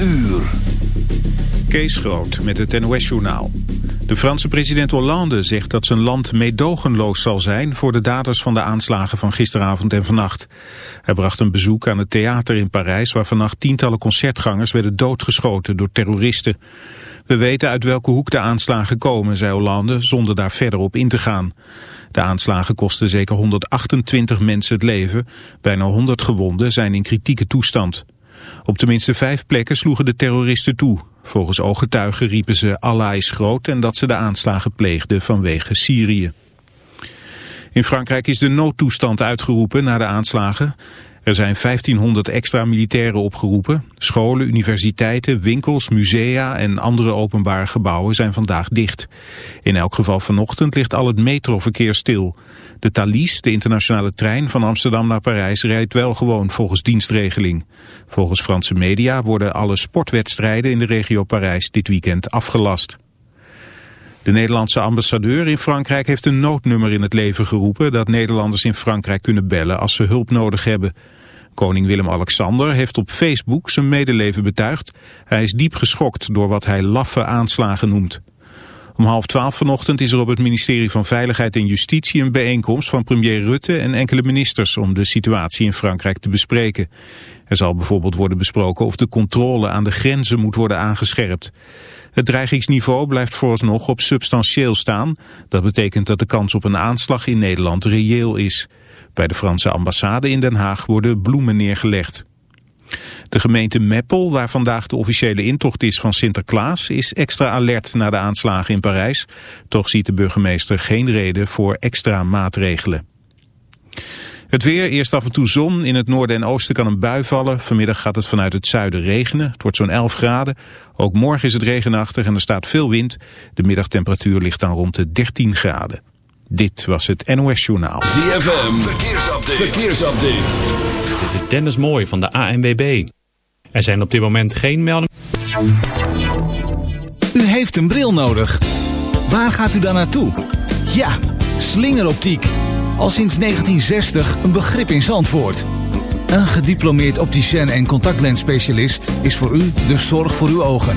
uur. Kees Groot met het NOS-journaal. De Franse president Hollande zegt dat zijn land meedogenloos zal zijn... voor de daders van de aanslagen van gisteravond en vannacht. Hij bracht een bezoek aan het theater in Parijs... waar vannacht tientallen concertgangers werden doodgeschoten door terroristen. We weten uit welke hoek de aanslagen komen, zei Hollande... zonder daar verder op in te gaan. De aanslagen kosten zeker 128 mensen het leven. Bijna 100 gewonden zijn in kritieke toestand. Op tenminste vijf plekken sloegen de terroristen toe. Volgens ooggetuigen riepen ze Allah is groot en dat ze de aanslagen pleegden vanwege Syrië. In Frankrijk is de noodtoestand uitgeroepen na de aanslagen. Er zijn 1500 extra militairen opgeroepen. Scholen, universiteiten, winkels, musea en andere openbare gebouwen zijn vandaag dicht. In elk geval vanochtend ligt al het metroverkeer stil. De Thalys, de internationale trein van Amsterdam naar Parijs, rijdt wel gewoon volgens dienstregeling. Volgens Franse media worden alle sportwedstrijden in de regio Parijs dit weekend afgelast. De Nederlandse ambassadeur in Frankrijk heeft een noodnummer in het leven geroepen dat Nederlanders in Frankrijk kunnen bellen als ze hulp nodig hebben. Koning Willem-Alexander heeft op Facebook zijn medeleven betuigd. Hij is diep geschokt door wat hij laffe aanslagen noemt. Om half twaalf vanochtend is er op het ministerie van Veiligheid en Justitie een bijeenkomst van premier Rutte en enkele ministers om de situatie in Frankrijk te bespreken. Er zal bijvoorbeeld worden besproken of de controle aan de grenzen moet worden aangescherpt. Het dreigingsniveau blijft vooralsnog op substantieel staan. Dat betekent dat de kans op een aanslag in Nederland reëel is. Bij de Franse ambassade in Den Haag worden bloemen neergelegd. De gemeente Meppel, waar vandaag de officiële intocht is van Sinterklaas, is extra alert na de aanslagen in Parijs. Toch ziet de burgemeester geen reden voor extra maatregelen. Het weer, eerst af en toe zon. In het noorden en oosten kan een bui vallen. Vanmiddag gaat het vanuit het zuiden regenen. Het wordt zo'n 11 graden. Ook morgen is het regenachtig en er staat veel wind. De middagtemperatuur ligt dan rond de 13 graden. Dit was het NOS Journaal. ZFM, verkeersupdate. verkeersupdate. Dit is Dennis Mooij van de ANWB. Er zijn op dit moment geen meldingen. U heeft een bril nodig. Waar gaat u dan naartoe? Ja, slingeroptiek. Al sinds 1960 een begrip in Zandvoort. Een gediplomeerd opticien en contactlensspecialist is voor u de zorg voor uw ogen.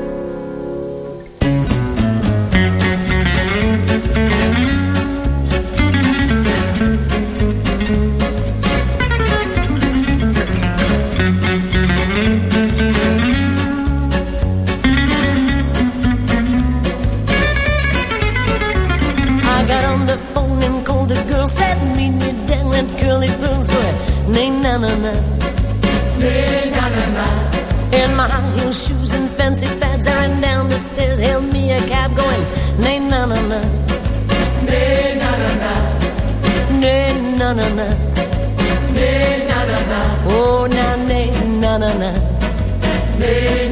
name.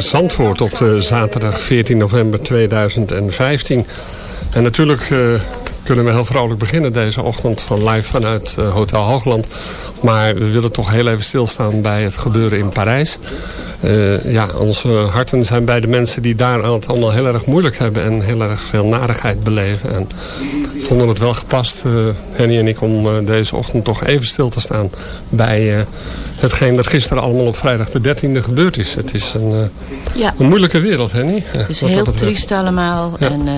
Zandvoort op de zaterdag 14 november 2015. En natuurlijk eh, kunnen we heel vrolijk beginnen deze ochtend van live vanuit eh, Hotel Hoogland. Maar we willen toch heel even stilstaan bij het gebeuren in Parijs. Eh, ja, onze harten zijn bij de mensen die daar het allemaal heel erg moeilijk hebben en heel erg veel narigheid beleven. En vonden het wel gepast, Henny en ik, om deze ochtend toch even stil te staan bij hetgeen dat gisteren allemaal op vrijdag de 13e gebeurd is. Het is een, eh, Ja. een moeilijke wereld, Henny. Het is heel triest allemaal. Ja. En, eh,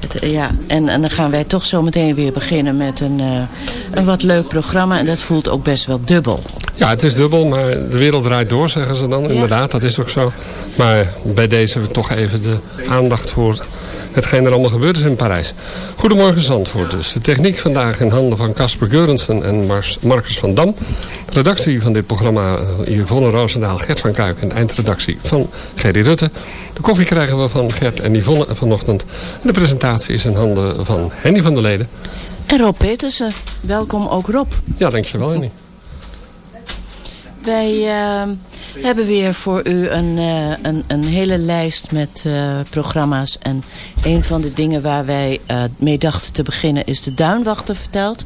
het, eh, ja. en, en dan gaan wij toch zo meteen weer beginnen met een, een wat leuk programma. En dat voelt ook best wel dubbel. Ja, het is dubbel, maar de wereld draait door, zeggen ze dan. Inderdaad, dat is ook zo. Maar bij deze hebben we toch even de aandacht voor hetgeen er allemaal gebeurd is in Parijs. Goedemorgen Zandvoort dus. De techniek vandaag in handen van Casper Geurensen en Mars- Marcus van Dam. Redactie van dit programma eh, Yvonne Roosendaal, Gert van Kuik en eindredactie van Gerry Rutte. De koffie krijgen we van Gert en Yvonne vanochtend. En de presentatie is in handen van Henny van der Leden. En Rob Petersen. Welkom ook Rob. Ja, dankjewel Henny. Wij eh, hebben weer voor u een, eh, een, een hele lijst met eh, programma's. En een van de dingen waar wij eh, mee dachten te beginnen is de Duinwachter verteld.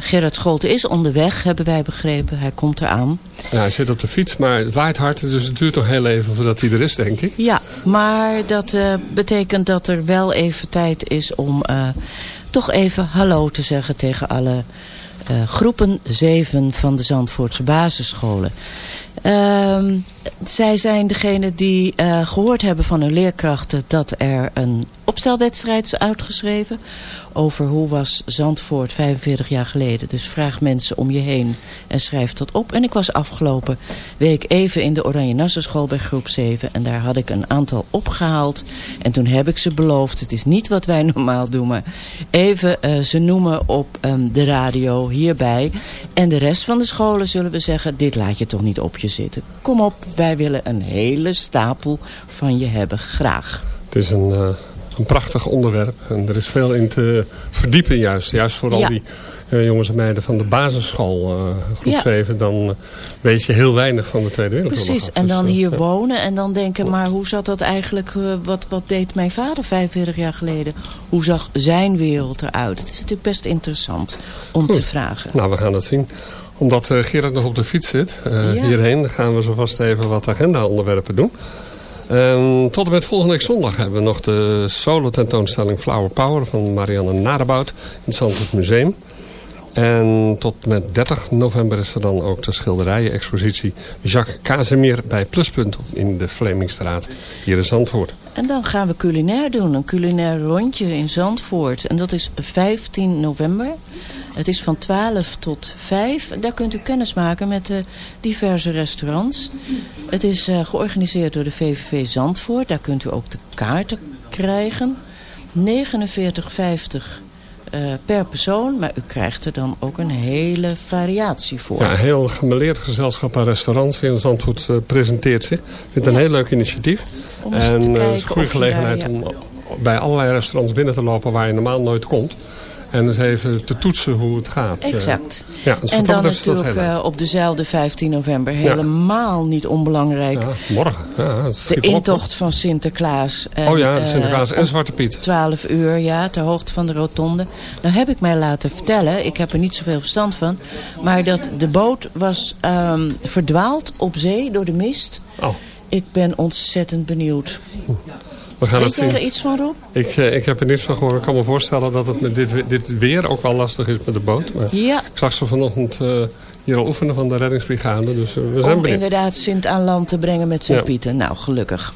Gerard Scholten is onderweg, hebben wij begrepen. Hij komt eraan. Ja, hij zit op de fiets, maar het waait hard, dus het duurt nog heel even voordat hij er is, denk ik. Ja, maar dat betekent dat er wel even tijd is om toch even hallo te zeggen tegen alle groepen 7 van de Zandvoortse basisscholen. Ehm, zij zijn degene die eh, gehoord hebben van hun leerkrachten dat er een opstelwedstrijd is uitgeschreven over hoe was Zandvoort 45 jaar geleden. Dus vraag mensen om je heen en schrijf dat op. En ik was afgelopen week even in de Oranje Nassenschool bij groep 7 en daar had ik een aantal opgehaald. En toen heb ik ze beloofd, het is niet wat wij normaal doen, maar even eh, ze noemen op ehm, de radio hierbij. En de rest van de scholen zullen we zeggen, dit laat je toch niet op je zitten. Kom op, wij willen een hele stapel van je hebben, graag. Het is een, eh, een prachtig onderwerp. En er is veel in te verdiepen juist. Juist voor al Ja. die eh, jongens en meiden van de basisschool, eh, groep Ja. 7. Dan weet je heel weinig van de Tweede Wereldoorlog. Precies, af. en Dus, dan hier ja. wonen en dan denken, maar hoe zat dat eigenlijk, wat, wat deed mijn vader 45 jaar geleden? Hoe zag zijn wereld eruit? Het is natuurlijk best interessant om te Goed. vragen. Nou, we gaan het zien. Omdat eh, Gerard nog op de fiets zit, eh, Ja. hierheen, gaan we zo vast even wat agenda-onderwerpen doen. En tot en met volgende week zondag hebben we nog de solo-tentoonstelling Flower Power van Marianne Nadebout in het Zandvoort Museum. En tot met 30 november is er dan ook de schilderijen-expositie Jacques Casimir bij Pluspunt in de Vlemingstraat hier in Zandvoort. En dan gaan we culinair doen. Een culinair rondje in Zandvoort. En dat is 15 november. Het is van 12 tot 5. Daar kunt u kennis maken met de diverse restaurants. Het is uh, georganiseerd door de VVV Zandvoort. Daar kunt u ook de kaarten krijgen. 49,50 uh, per persoon. Maar u krijgt er dan ook een hele variatie voor. Ja, een heel gemeleerd gezelschap aan restaurants in Zandvoort uh, presenteert zich. Ik vind het een heel leuk initiatief. Om en het is een goede gelegenheid daar, ja. om bij allerlei restaurants binnen te lopen waar je normaal nooit komt. En eens even te toetsen hoe het gaat. Exact. Ja, dus en dan dat natuurlijk uh, op dezelfde 15 november helemaal niet onbelangrijk. Ja, morgen. Ja, De op, intocht van Sinterklaas. En, oh ja, eh, Sinterklaas en Zwarte Piet. 12 uur, ja, ter hoogte van de rotonde. Nou heb ik mij laten vertellen, ik heb er niet zoveel verstand van... maar dat de boot was um, verdwaald op zee door de mist. Oh. Ik ben ontzettend benieuwd. We gaan Weet het zien. er iets van, Rob? Ik, eh, ik heb er niets van gehoord. Ik kan me voorstellen dat het met dit, dit weer ook wel lastig is met de boot. Maar Ja, ik zag ze vanochtend eh, hier al oefenen van de reddingsbrigade. Dus eh, we zijn om benieuwd. inderdaad Sint aan land te brengen met zijn Ja. pieten. Nou, gelukkig.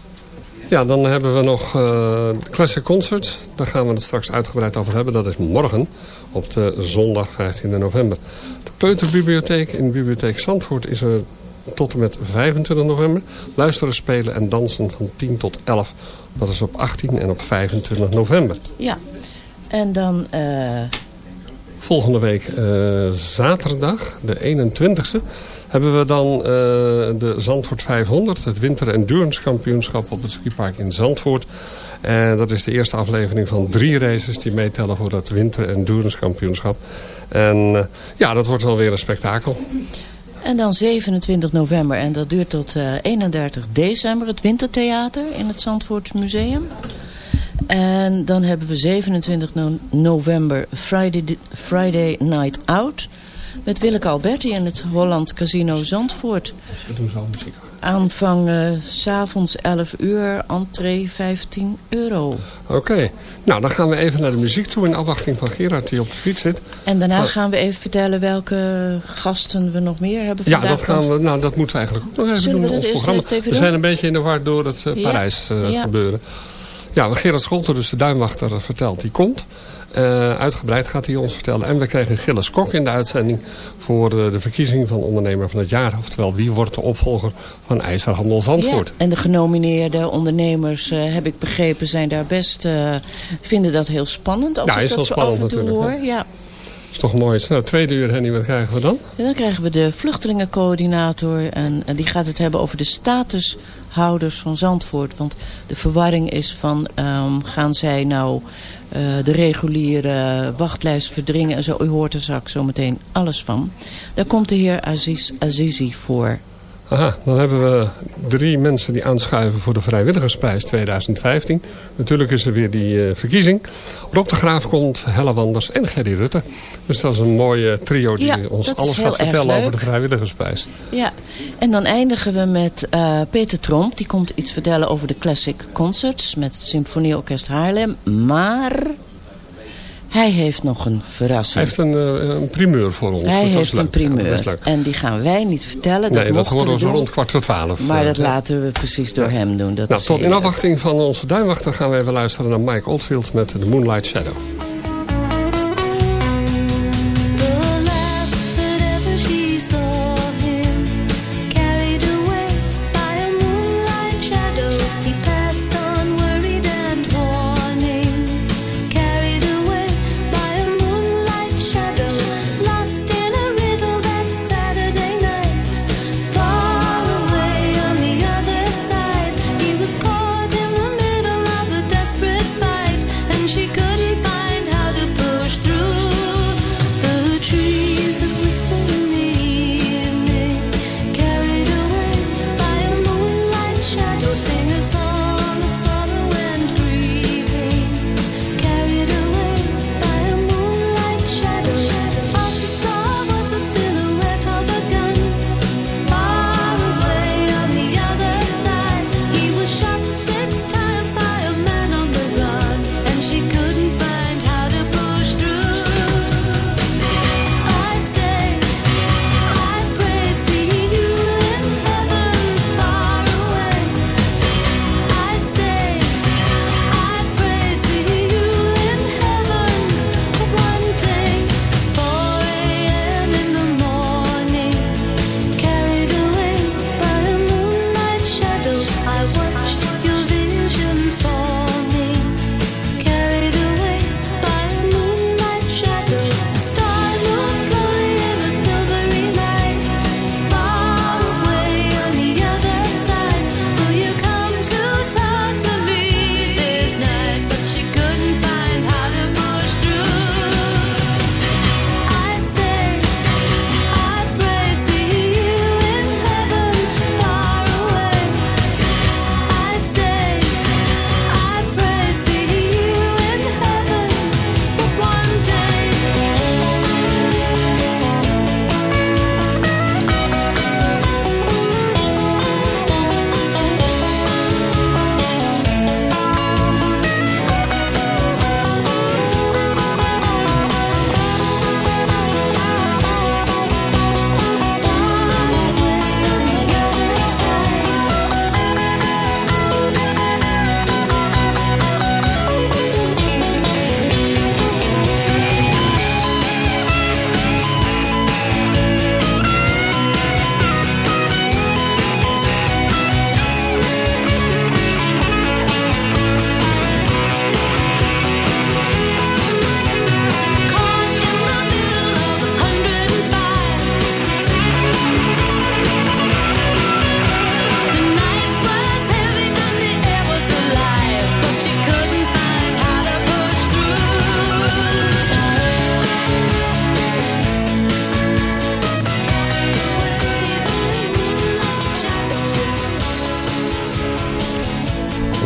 Ja, dan hebben we nog eh Classic Concert. Daar gaan we het straks uitgebreid over hebben. Dat is morgen op de zondag 15 november. De Peuterbibliotheek in de Bibliotheek Zandvoort is er tot en met 25 november. Luisteren, spelen en dansen van 10 tot 11. Dat is op 18 en op 25 november. Ja. En dan... eh, Volgende week eh, zaterdag, de 21ste, hebben we dan eh, de Zandvoort 500. Het Winter Endurance Kampioenschap op het skipark in Zandvoort. En dat is de eerste aflevering van drie races die meetellen voor dat Winter Endurance Kampioenschap. En ja, dat wordt wel weer een spektakel. En dan 27 november en dat duurt tot eh, 31 december het Wintertheater in het Zandvoorts Museum. En dan hebben we 27 no- november Friday, Friday Night Out met Willeke Alberti in het Holland Casino Zandvoort. Ze doen zo muziek. Aanvang s s'avonds 11 uur, entree 15 euro. Oké, nou dan gaan we even naar de muziek toe in afwachting van Gerard die op de fiets zit. En daarna Oh. gaan we even vertellen welke gasten we nog meer hebben Ja, vandaag. dat, gaan we, nou, dat moeten we eigenlijk ook nog even Zullen doen in ons programma. We doen? zijn een beetje in de war door het eh, Ja. Parijs eh, Ja. gebeuren. Ja, Gerard Scholter, dus de duinwachter, eh, vertelt. Die komt. Eh, uitgebreid gaat hij ons vertellen. En we krijgen Gilles Kok in de uitzending voor eh, de verkiezing van ondernemer van het jaar. Oftewel, wie wordt de opvolger van IJzerhandel Zandvoort? Ja, en de genomineerde ondernemers, eh, heb ik begrepen, zijn daar best, vinden dat heel spannend. Als Ja, ik is dat wel spannend natuurlijk, hoor. Ja. is toch mooi. Nou, tweede uur, Henny, wat krijgen we dan? En dan krijgen we de vluchtelingencoördinator en, en die gaat het hebben over de statushouders van Zandvoort. Want de verwarring is van, ehm, gaan zij nou eh, de reguliere wachtlijst verdringen en zo. U hoort er straks zo meteen alles van. Daar komt de heer Aziz Azizi voor. Aha, dan hebben we drie mensen die aanschuiven voor de Vrijwilligersprijs 2015. Natuurlijk is er weer die eh, verkiezing. Rob de Graaf komt, Helle Wanders en Gerry Rutte. Dus dat is een mooie trio die Ja, ons alles gaat vertellen over de Vrijwilligersprijs. Ja, en dan eindigen we met eh, Peter Tromp. Die komt iets vertellen over de Classic Concerts met het Symfonieorkest Haarlem. Maar hij heeft nog een Hij verrassing. heeft een, eh, een primeur voor ons. Hij dat heeft een primeur. Ja. En die gaan wij niet vertellen. Dat nee, dat horen we zo rond kwart voor twaalf. Maar eh, dat laten we precies door hem doen. Dat Nou, tot in afwachting van onze duinwachter gaan we even luisteren naar Mike Oldfield met The Moonlight Shadow.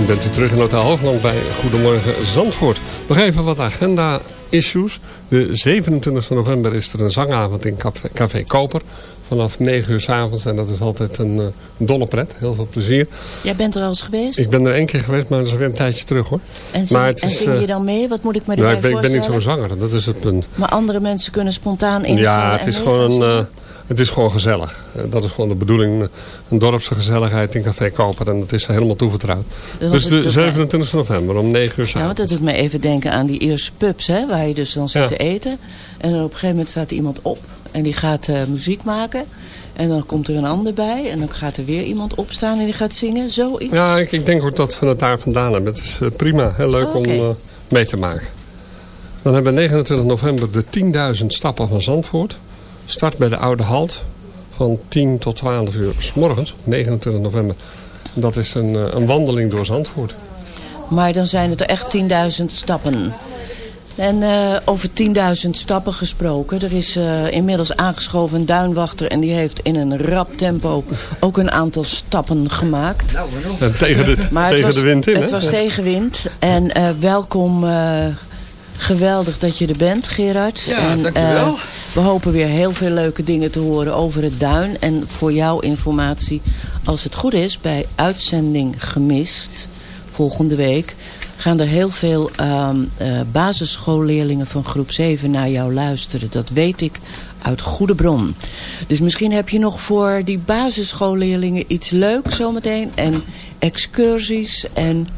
U bent weer terug in Hotel Hoogland bij Goedemorgen Zandvoort. Nog even wat agenda-issues. De 27 november is er een zangavond in Café, Café Koper. Vanaf 9 uur s avonds. En dat is altijd een, eh, een dolle pret. Heel veel plezier. Jij bent er al eens geweest? Ik ben er één keer geweest, maar dat is weer een tijdje terug hoor. En zing, maar het en is, zing eh, je dan mee? Wat moet ik me ja, erbij ik, ben, ik ben niet voorstellen? zo'n zanger, dat is het punt. Maar andere mensen kunnen spontaan invallen Ja, het en is gewoon een... het is gewoon gezellig. Eh, Dat is gewoon de bedoeling. Een dorpse gezelligheid in Café Koper. En dat is helemaal toevertrouwd. Dus de doet mij- 27 november om 9 uur Ja, want dat doet me even denken aan die eerste pubs, hè, waar je dus dan zit Ja. te eten. En dan op een gegeven moment staat er iemand op en die gaat eh, muziek maken. En dan komt er een ander bij en dan gaat er weer iemand opstaan en die gaat zingen. Zoiets. Ja, ik, ik denk ook dat we het daar vandaan hebben. Het is eh, prima, heel leuk om mee te maken. Dan hebben we 29 november de 10.000 stappen van Zandvoort. Start bij de Oude Halt van 10 tot 12 uur s morgens, 29 november. Dat is een, eh, een wandeling door Zandvoort. Maar dan zijn het er echt 10.000 stappen. En eh, over 10.000 stappen gesproken. Er is eh, inmiddels aangeschoven een duinwachter. En die heeft in een rap tempo ook een aantal stappen gemaakt. En tegen de, Maar tegen was, de wind in, Het was tegenwind. En eh, welkom. eh, geweldig dat je er bent, Gerard. Ja, en, dankjewel. We hopen weer heel veel leuke dingen te horen over het duin. En voor jouw informatie, als het goed is, bij uitzending gemist, volgende week, gaan er heel veel ehm, eh, basisschoolleerlingen van groep 7 naar jou luisteren. Dat weet ik uit goede bron. Dus misschien heb je nog voor die basisschoolleerlingen iets leuks zometeen. En excursies en...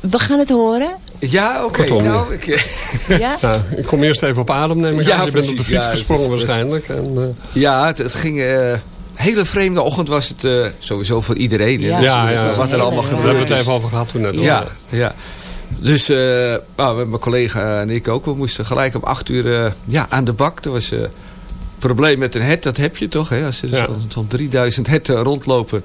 We gaan het horen. Ja, oké. Kortom, Nou, ik, Ja? Nou, ik kom eerst even op adem nemen. Ja, Ja, je bent op de fiets Ja, gesprongen het waarschijnlijk. En, eh, ja, het, het ging... eh hele vreemde ochtend was het eh, sowieso voor iedereen. Ja, ja, ja. Wat er allemaal we gebeurd hebben het even over gehad toen net. hoor. Ja, ja. Dus uh, nou, mijn collega en ik ook. We moesten gelijk om acht uur uh, ja, aan de bak. Er was een probleem met een het. Dat heb je toch? Hè? Als er ja. zo'n zo 3000 herten rondlopen.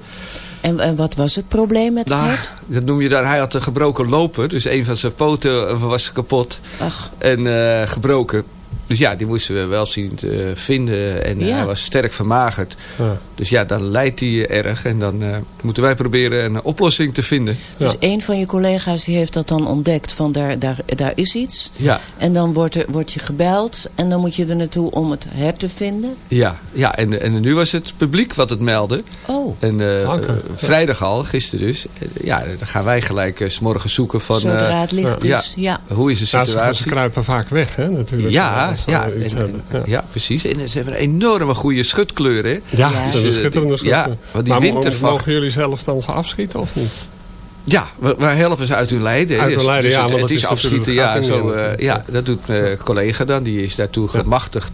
En, en, wat was het probleem met nou, het? Dat noem je dan. Hij had een gebroken loper. Dus een van zijn poten was kapot. Ach. En uh, gebroken. Dus ja, die moesten we wel zien te vinden. En ja. hij was sterk vermagerd. Ja. Dus ja, dan leidt hij erg. En dan uh, moeten wij proberen een oplossing te vinden. Dus ja. een van je collega's die heeft dat dan ontdekt. Van daar, daar, daar is iets. Ja. En dan wordt, er, wordt je gebeld. En dan moet je er naartoe om het her te vinden. Ja, ja en, en nu was het publiek wat het meldde. Oh. En uh, okay. vrijdag al, gisteren dus. Ja, dan gaan wij gelijk uh, s morgens zoeken van... Zodra het ja, dus, ja. Hoe is de situatie? Ja, ze kruipen vaak weg, hè, natuurlijk. Ja, ja, en, en, ja. ja, precies. En ze hebben een enorme goede schutkleur, hè? Ja, ja. Dus, uh, schitterende schutkleur. Ja, want die maar wintervacht... mogen jullie zelf dan ze afschieten of niet? Ja, we helpen ze uit hun lijden. Uit hun lijden, dus ja. Het, het, het is, is afschieten, ja, zo, uh, ja. Dat doet mijn collega dan. Die is daartoe gemachtigd.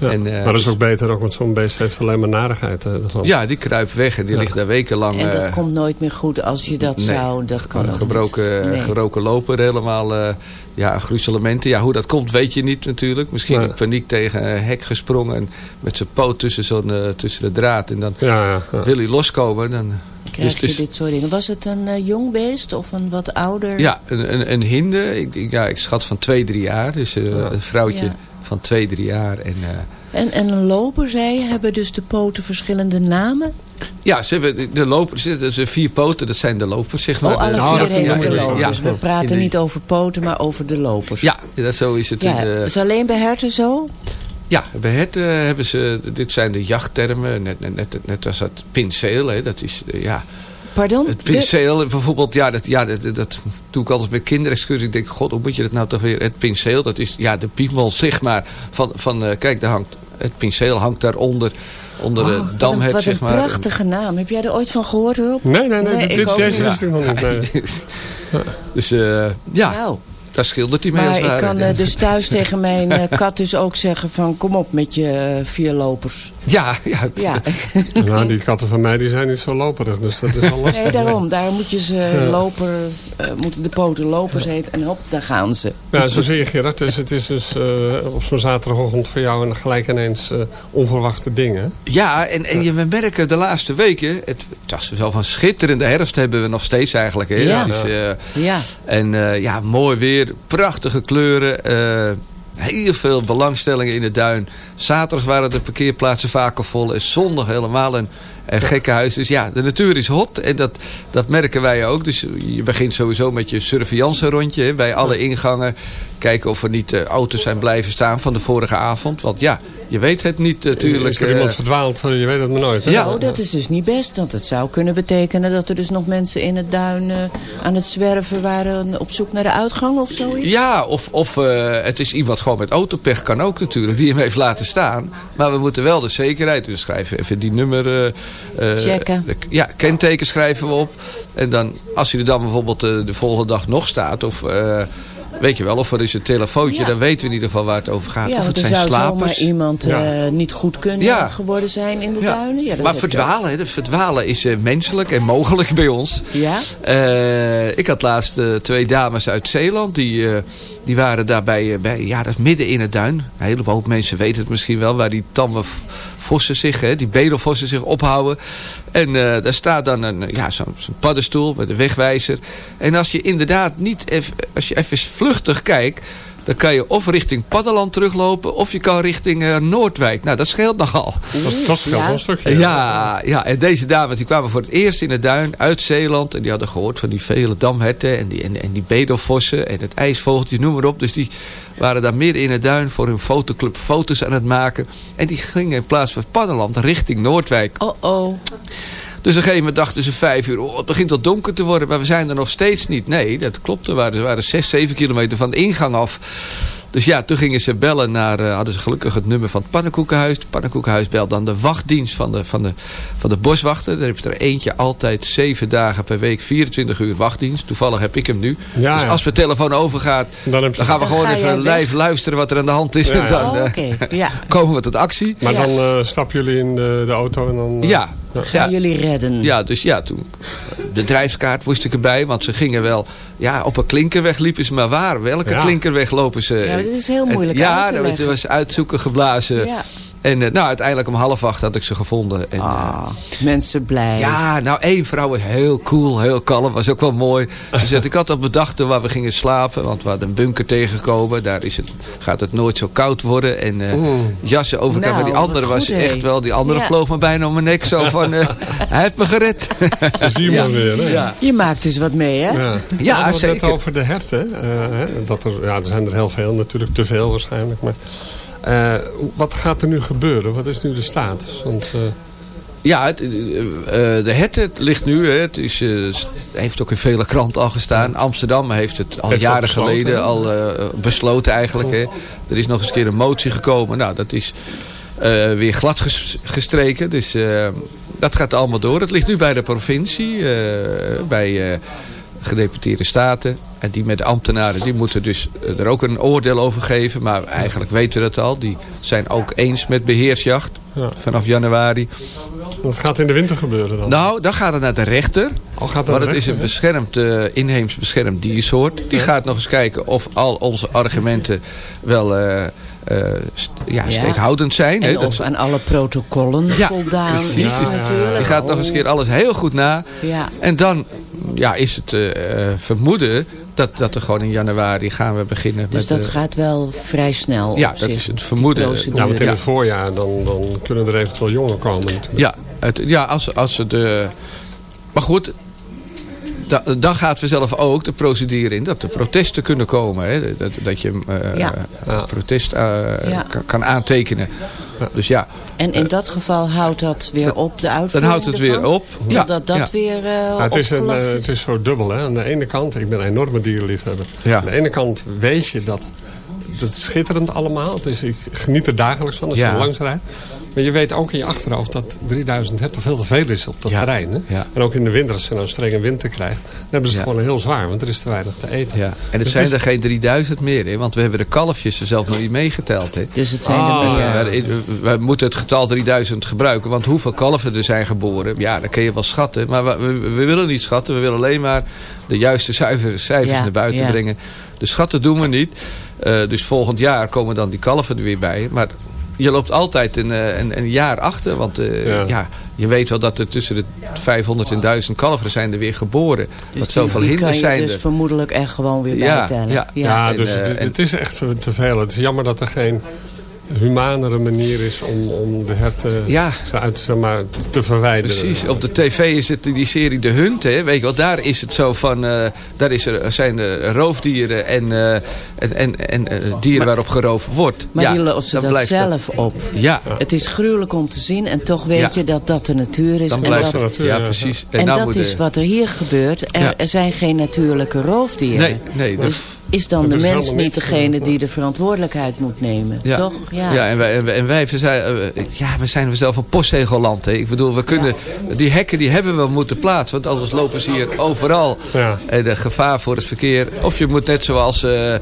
Ja, en, uh, maar dat is ook beter, ook, want zo'n beest heeft alleen maar narigheid. Uh, ervan. Ja, die kruipt weg en die ja. ligt daar wekenlang. En dat uh, komt nooit meer goed als je dat nee, zou. Dat kan een gebroken, nee. gebroken loper, helemaal uh, ja, gruzelementen. Ja, hoe dat komt weet je niet natuurlijk. Misschien in paniek tegen een hek gesprongen en met zijn poot tussen, zo'n uh, tussen de draad. En dan ja, wil hij loskomen. Dan, krijg dus, je dus, dit soort dingen. Was het een uh, jong beest of een wat ouder? Ja, een, een, een hinde. Ik, ja, ik schat van twee, drie jaar. Dus een vrouwtje van twee, drie jaar. En, en, en een loper, zei je, hebben dus de poten verschillende namen? Ja, ze hebben de lopers, dus vier poten, dat zijn de lopers, zeg maar. Oh, alle vier de lopers. Ja, dus we praten niet over poten, maar over de lopers. Ja, dat, zo is het. Ja, de, is alleen bij herten zo? Ja, bij herten hebben ze, dit zijn de jachttermen, net, net, net, net als dat pinseel, hè, dat is, ja... Pardon? Het pinseel, de... bijvoorbeeld, ja, dat, ja dat, dat doe ik altijd bij kinderexcursie. Ik denk, god, hoe moet je dat nou toch weer? Het pinseel, dat is ja, de piemel, zeg maar. Van, van uh, kijk, daar hangt, het pinseel hangt daaronder onder de oh, damhet, wat een, zeg maar. Wat een prachtige naam. Heb jij er ooit van gehoord, Rob? Nee, nee, nee. nee dit, deze wist ik nog niet. Nee. dus uh, ja. Nou. Daar schildert hij mee maar als ik kan uh, dus thuis tegen mijn uh, kat dus ook zeggen van... kom op met je uh, vier lopers. Ja, ja. ja. nou, die katten van mij die zijn niet zo loperig, dus dat is al lastig. Nee, daarom. Daar moet je ze ja. loper, moeten de poten lopers heten en hop, daar gaan ze. Ja, zo zie je Gerard. Dus het is dus op zo'n zaterdagochtend voor jou en gelijk ineens onverwachte dingen. Ja, en, en je merken de laatste weken... Het, het was wel van schitterende herfst hebben we nog steeds eigenlijk. Hè? Ja. Dus, ja. En ja, mooi weer prachtige kleuren. Uh, heel veel belangstellingen in de duin. Zaterdag waren de parkeerplaatsen vaker vol. En zondag helemaal. En, En gekkenhuis. Dus ja, de natuur is hot. En dat, dat merken wij ook. Dus je begint sowieso met je surveillance rondje. hè, Bij alle ingangen. Kijken of er niet eh, auto's zijn blijven staan van de vorige avond. Want ja, je weet het niet natuurlijk. Is er eh, iemand verdwaald? Je weet het maar nooit. hè? Ja. Oh, dat is dus niet best. Want het zou kunnen betekenen dat er dus nog mensen in het duin eh, aan het zwerven waren op zoek naar de uitgang of zoiets. Ja, of, of eh, het is iemand gewoon met autopech, kan ook natuurlijk, die hem heeft laten staan. Maar we moeten wel de zekerheid, dus schrijven even die nummer... eh, eh, Checken. de- ja, kenteken schrijven we op. En dan, als hij er dan bijvoorbeeld eh, de volgende dag nog staat, of... Weet je wel, of er is een telefoontje, Ja. dan weten we in ieder geval waar het over gaat. Ja, of het zijn zou slapers. zomaar iemand Ja. eh, niet goed kunnen Ja. geworden zijn in de Ja. duinen. Ja, dat maar verdwalen, hè, verdwalen is eh, menselijk en mogelijk bij ons. Ja? Eh, ik had laatst twee dames uit Zeeland. Die, die waren daar bij, eh, bij, ja, dat midden in het duin. Een heleboel hoop mensen weten het misschien wel. Waar die tamme vossen zich, hè, die bedelvossen zich ophouden. En eh, daar staat dan een, ja, zo'n zo'n paddenstoel met een wegwijzer. En als je inderdaad niet, even, als je even vluchtig kijkt... Dan kan je of richting Paddeland teruglopen... of je kan richting eh, Noordwijk. Nou, dat scheelt nogal. Dat, dat scheelt wel een stukje. Ja, ja, en deze dames die kwamen voor het eerst in het duin uit Zeeland. En die hadden gehoord van die vele damherten en die, en, en die bedelvossen en het ijsvogeltje, noem maar op. Dus die waren daar midden in het duin voor hun fotoclub foto's aan het maken. En die gingen in plaats van Paddeland richting Noordwijk. Oh oh. Dus op een gegeven moment dachten ze vijf uur, oh, het begint al donker te worden, maar we zijn er nog steeds niet. Nee, dat klopt, we waren, we waren zes, zeven kilometer van de ingang af. Dus ja, toen gingen ze bellen naar, eh, hadden ze gelukkig het nummer van het pannenkoekenhuis. Het pannenkoekenhuis belt dan de wachtdienst van de, van de, van de boswachter. Daar heeft er eentje altijd zeven dagen per week, 24 uur wachtdienst. Toevallig heb ik hem nu. Ja, dus ja. als mijn telefoon overgaat, Dan, gaan we Dan gewoon ga even live luisteren wat er aan de hand is. Ja, ja. En dan Oh, eh, oké. Ja. komen we tot actie. Maar Ja. dan eh, stappen jullie in de, de auto en dan... Ja, Gaan jullie redden? Ja, dus ja, toen. De drijfskaart moest ik erbij, want ze gingen wel. Ja, op een klinkerweg liepen ze maar waar. Welke Ja. klinkerweg lopen ze? Ja, dat is heel moeilijk En, Ja, dat was uitzoeken geblazen. Ja. En eh, nou, uiteindelijk om half acht had ik ze gevonden. En, eh, Ah, mensen blij. ja, nou één vrouw is heel cool, heel kalm. Was ook wel mooi. Ze zegt, ik had al bedacht waar we gingen slapen. Want we hadden een bunker tegengekomen. Daar is het, gaat het nooit zo koud worden. En eh, jassen over elkaar. Nou, maar die andere wat was goed, echt wel... Die andere Ja. vloog me bijna om mijn nek. Zo van, eh, hij heeft me gered. Dan zie je Ja. weer. Hè? Ja. Je maakt dus wat mee, hè? Ja, Ja, We hadden het zeker. over de herten. eh, hè, dat er, ja, er zijn er heel veel natuurlijk. Te veel waarschijnlijk. Maar, eh, wat gaat er nu gebeuren? Wat is nu de status? Want, eh, Ja, het, eh, de het, het ligt nu. Het is, het heeft ook in vele kranten al gestaan. Amsterdam heeft het al Heeft jaren besloten, geleden al besloten eigenlijk. Hè. Er is nog eens een keer een motie gekomen. Nou, dat is weer glad ges- gestreken. Dus dat gaat allemaal door. Het ligt nu bij de provincie. bij gedeputeerde staten. En die met de ambtenaren, die moeten dus eh, er ook een oordeel over geven. Maar eigenlijk weten we dat al. Die zijn ook eens met beheersjacht. Ja. Vanaf januari. wat gaat in de winter gebeuren dan? Nou, dan gaat het naar de rechter. Al gaat Maar het is een beschermd, eh, inheems beschermd diersoort. Die gaat nog eens kijken of al onze argumenten wel eh, eh, st- ja, Ja. steekhoudend zijn. hè. En Dat- of aan alle protocollen Ja, voldaan precies. is Ja, ja, ja. natuurlijk. die gaat nog eens een keer alles heel goed na. Ja. En dan ja, is het vermoeden dat, dat er gewoon in januari gaan we beginnen Dus met... dat gaat wel vrij snel Ja, op dat zich, is het vermoeden. Ja, want in Ja. het voorjaar dan, dan kunnen er eventueel jongen komen natuurlijk. Ja, het, ja als, als het... eh, maar goed, da- dan gaat vanzelf ook de procedure in dat er protesten kunnen komen. Hè? Dat, dat je eh, Ja. protest eh, Ja. kan, kan aantekenen. Dus ja, En in dat geval houdt dat weer op, de uitvoering dan houdt het weer op. Ja, dat ja. weer eh Nou, het, is een, eh, het is zo dubbel. Hè? Aan de ene kant, ik ben een enorme dierenliefhebber. Ja. Aan de ene kant weet je dat het is schitterend allemaal. Het is, ik geniet er dagelijks van als Ja. je langs rijdt. Maar je weet ook in je achterhoofd dat 3000 herten veel te veel is op dat Ja. terrein. Hè? Ja. En ook in de winter, als je nou strenge winter krijgt, dan hebben ze het Ja. gewoon heel zwaar. Want er is te weinig te eten. Ja. En het Dus zijn is- er geen 3000 meer, hè? want we hebben de kalfjes er zelf nog niet meegeteld. Hè? Dus het zijn Ah, er ja. meer. Ja, we moeten het getal 3000 gebruiken. Want hoeveel kalven er zijn geboren, ja, dat kun je wel schatten. Maar we, we, we willen niet schatten. We willen alleen maar de juiste zuivere cijfers Ja, naar buiten ja. brengen. De schatten doen we niet. Eh, dus volgend jaar komen dan die kalven er weer bij. Maar je loopt altijd een, eh, een, een jaar achter. Want eh, Ja. ja. je weet wel dat er tussen de 500 en 1000 kalveren zijn er weer geboren. Dus Wat zoveel je zijn dus er. vermoedelijk echt gewoon weer Ja, bijtellen. ja. Ja, En, dus eh, het is echt te veel. Het is jammer dat er geen humanere manier is om, om de herten Ja. uit zeg maar, te verwijderen. Precies, op de tv is het die serie De Hunt. Hè? Weet je wel, daar is het zo van... eh, daar is er, zijn er roofdieren en, eh, en, en, en eh, dieren waarop geroofd wordt. Maar ja, die lossen dan dat zelf op. Ja. Het is gruwelijk om te zien en toch weet Ja. je dat dat de natuur is. Dan en dat, de natuur, ja, precies. En En, nou dat moet is de- wat er hier gebeurt. Er, Ja. er zijn geen natuurlijke roofdieren. Nee, nee, Dus is dan dat de is mens niet degene die de verantwoordelijkheid moet nemen? Ja. Toch? Ja. Ja, en wij, en wij, en wij zijn, eh, ja, we zijn zelf een postzegelland. Hè. Ik bedoel, we kunnen, die hekken die hebben we moeten plaatsen. Want anders lopen ze hier overal. En de gevaar voor het verkeer. Of je moet net zoals eh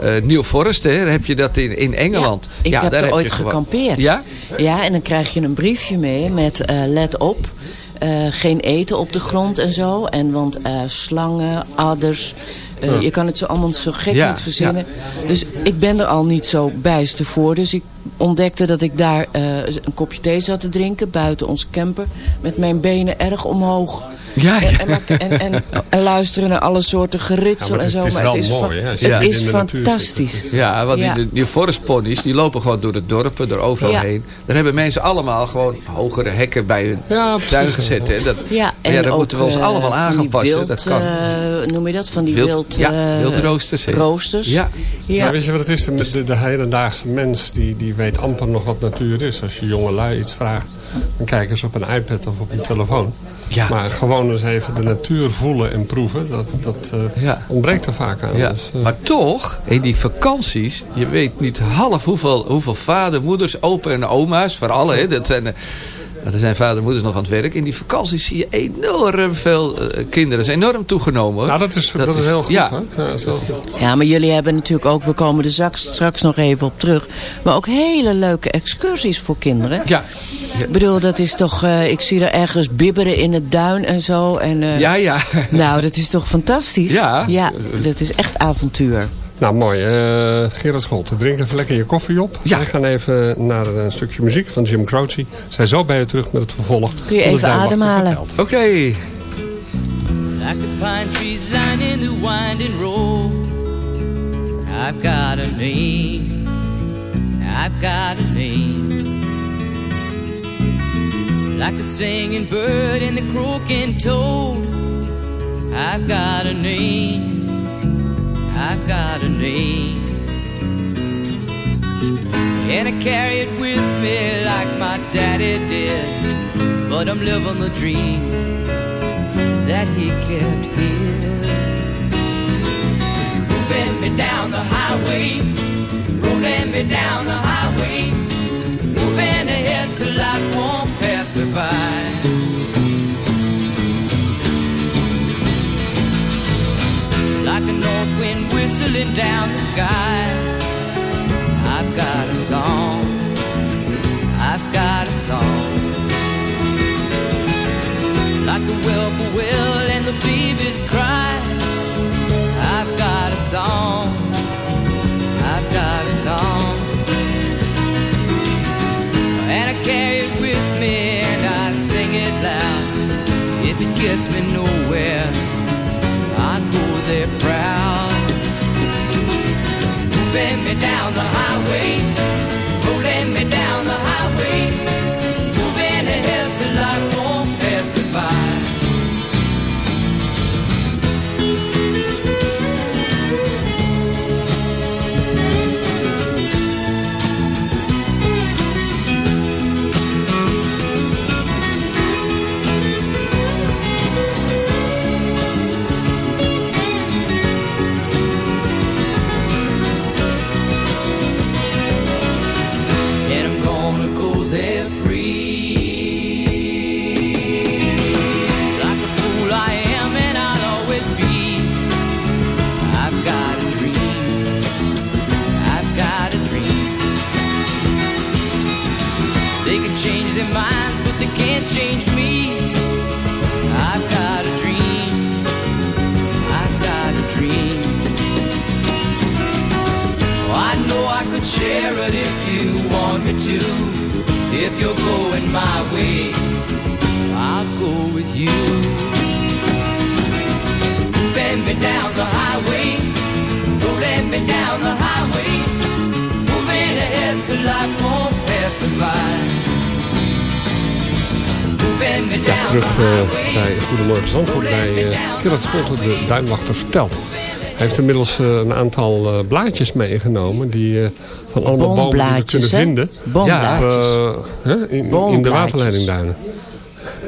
eh, New Forest, hè, dan heb je dat in, in Engeland. Ik ja, heb daar er ooit gekampeerd. Ja? Ja, en dan krijg je een briefje mee met eh, let op. eh, geen eten op de grond en zo. En want eh, slangen, adders. eh. Je kan het zo allemaal zo gek Ja, niet verzinnen. Dus ik ben er al niet zo bijster voor. Dus ik ontdekte dat ik daar eh, een kopje thee zat te drinken. Buiten ons camper. Met mijn benen erg omhoog. Ja, En, en, en, en, en luisteren naar alle soorten geritsel Ja, maar en het zo. is- het is maar wel het is, mooi, hè, het is natuur fantastisch. Ja, want Ja. die, die forest ponies, die lopen gewoon door de dorpen, door overal Ja. heen. Daar hebben mensen allemaal gewoon hogere hekken bij hun tuin gezet. Hè. Dat, Ja, en ja, dat ook, moeten we ons eh, allemaal van aan die gaan passen. Wild, dat kan. eh, noem je dat? Van die Wild- wild... ja, eh, wildroosters, hè. Roosters. Ja. Ja. Maar weet je wat het is? De, de, de hedendaagse mens die, die weet amper nog wat natuur is. Als je jonge lui iets vraagt, dan kijken ze op een iPad of op een telefoon. Ja. Maar gewoon eens even de natuur voelen en proeven, dat, dat eh, Ja. ontbreekt er vaak aan. Ja, Dus, eh, maar toch, in die vakanties, je weet niet half hoeveel, hoeveel vader, moeders, opa en oma's, voor alle, hè, dat zijn, eh, er zijn vader en moeders nog aan het werk. In die vakanties zie je enorm veel eh, kinderen. Dat is enorm toegenomen. Hoor. nou, dat is, dat, is heel goed. Ja, hè? Ja, dat is heel goed. Ja, maar jullie hebben natuurlijk ook, we komen er straks, straks nog even op terug, maar ook hele leuke excursies voor kinderen. Ja. Ik bedoel, dat is toch, eh, ik zie er ergens bibberen in het duin en zo. En, eh, Ja, ja. Nou, dat is toch fantastisch? Ja. Ja, dat is echt avontuur. Nou, mooi. Eh Gerard Scholte, drink even lekker je koffie op. Wij gaan even naar een stukje muziek van Jim Croce. Zijn zo bij je terug met het vervolg. Kun je even ademhalen? Oké. Like the pine trees lining the winding road. I've got a name. I've got a name. Like the singing bird and the croaking toad. I've got a name. I've got a name. And I carry it with me like my daddy did. But I'm living the dream that he kept here. Moving me down the highway, rolling me down the highway, moving ahead so life won't pass me by. Wind whistling down the sky, I've got a song. I've got a song like the whippoorwill and the baby's cry. I've got a song. I've got a song. And I carry it with me and I sing it loud. If it gets me nowhere, me down the highway, my way, I'll go with you. Bend me down the highway, rolling me down the highway, moving ahead so life won't pass me by. Terug highway. bij Goedemorgen Zandvoort bij uh, Gerard Scholten, de duinwachter, verteld. Hij heeft inmiddels eh, een aantal eh, blaadjes meegenomen die eh, van allemaal bomen die we Boomblaadjes, kunnen vinden. Boomblaadjes. In, in de waterleidingduinen.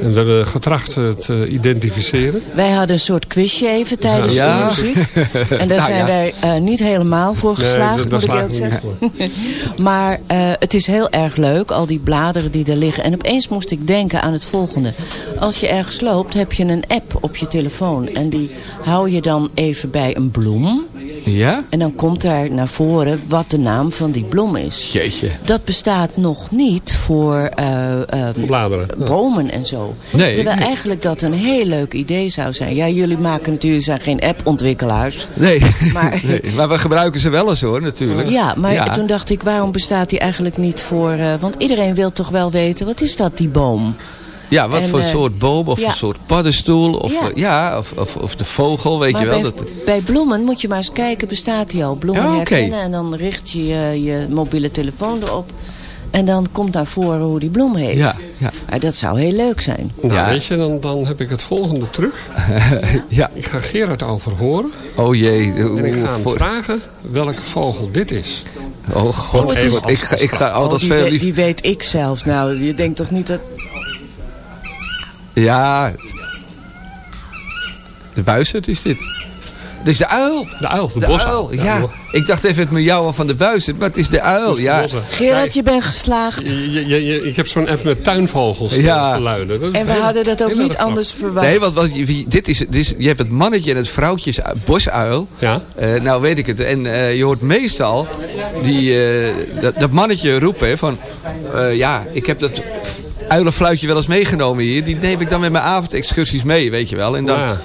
En we hebben getracht te identificeren. Wij hadden een soort quizje even tijdens Ja. de muziek. En daar Nou, zijn ja. wij eh, niet helemaal voor Nee, geslaagd, moet ik niet zeggen. maar eh, het is heel erg leuk, al die bladeren die er liggen. En opeens moest ik denken aan het volgende. Als je ergens loopt, heb je een app op je telefoon. En die hou je dan even bij een bloem. Ja? En dan komt daar naar voren wat de naam van die bloem is. Jeetje. Dat bestaat nog niet voor eh, eh, Bladeren. bomen en zo. Nee, Terwijl nee. eigenlijk dat een heel leuk idee zou zijn. Ja, jullie maken natuurlijk zijn geen appontwikkelaars. Nee. Maar- nee, maar we gebruiken ze wel eens hoor, natuurlijk. Ja, maar toen dacht ik, waarom bestaat die eigenlijk niet voor... eh, want iedereen wil toch wel weten, wat is dat, die boom? Ja, wat En, voor eh, soort boom of ja. een soort paddenstoel. Of, Ja. ja. ja of, of, of de vogel, weet maar je wel. bij, Dat, bij bloemen moet je maar eens kijken, bestaat die al? Bloemen Ja, herkennen en dan richt je je je mobiele telefoon erop. En dan komt naar voren hoe die bloem heet. Ja, ja. Maar dat zou heel leuk zijn. Nou, Ja. weet je, dan, dan heb ik het volgende terug. ja. Ik ga Gerard overhoren. Oh jee. En ik ga hem Voor- vragen welke vogel dit is. Oh god, Oh, is- ik, ga, ik ga Oh, altijd die, veel weet, lief... die weet ik zelfs. Nou, je denkt toch niet dat... Ja. De buizerd is dit. Dit is de uil. De uil, de, De bosuil. uil, ja. Ik dacht even het miauwen van de buizerd, maar het is de uil. Ja. Gerard, je bent geslaagd. Je, je, je- ik heb zo'n app met tuinvogels Ja. geluiden. Dat is En we heel- hadden dat ook niet anders verwacht. Nee, want, want je, dit is, dit is, je hebt het mannetje en het vrouwtje is bosuil. Ja. Eh, nou weet ik het. En eh, je hoort meestal die, eh, dat, dat mannetje roepen van... eh, ja, ik heb dat uilenfluitje wel eens meegenomen hier. Die neem ik dan met mijn avondexcursies mee, weet je wel. En dan, Ja.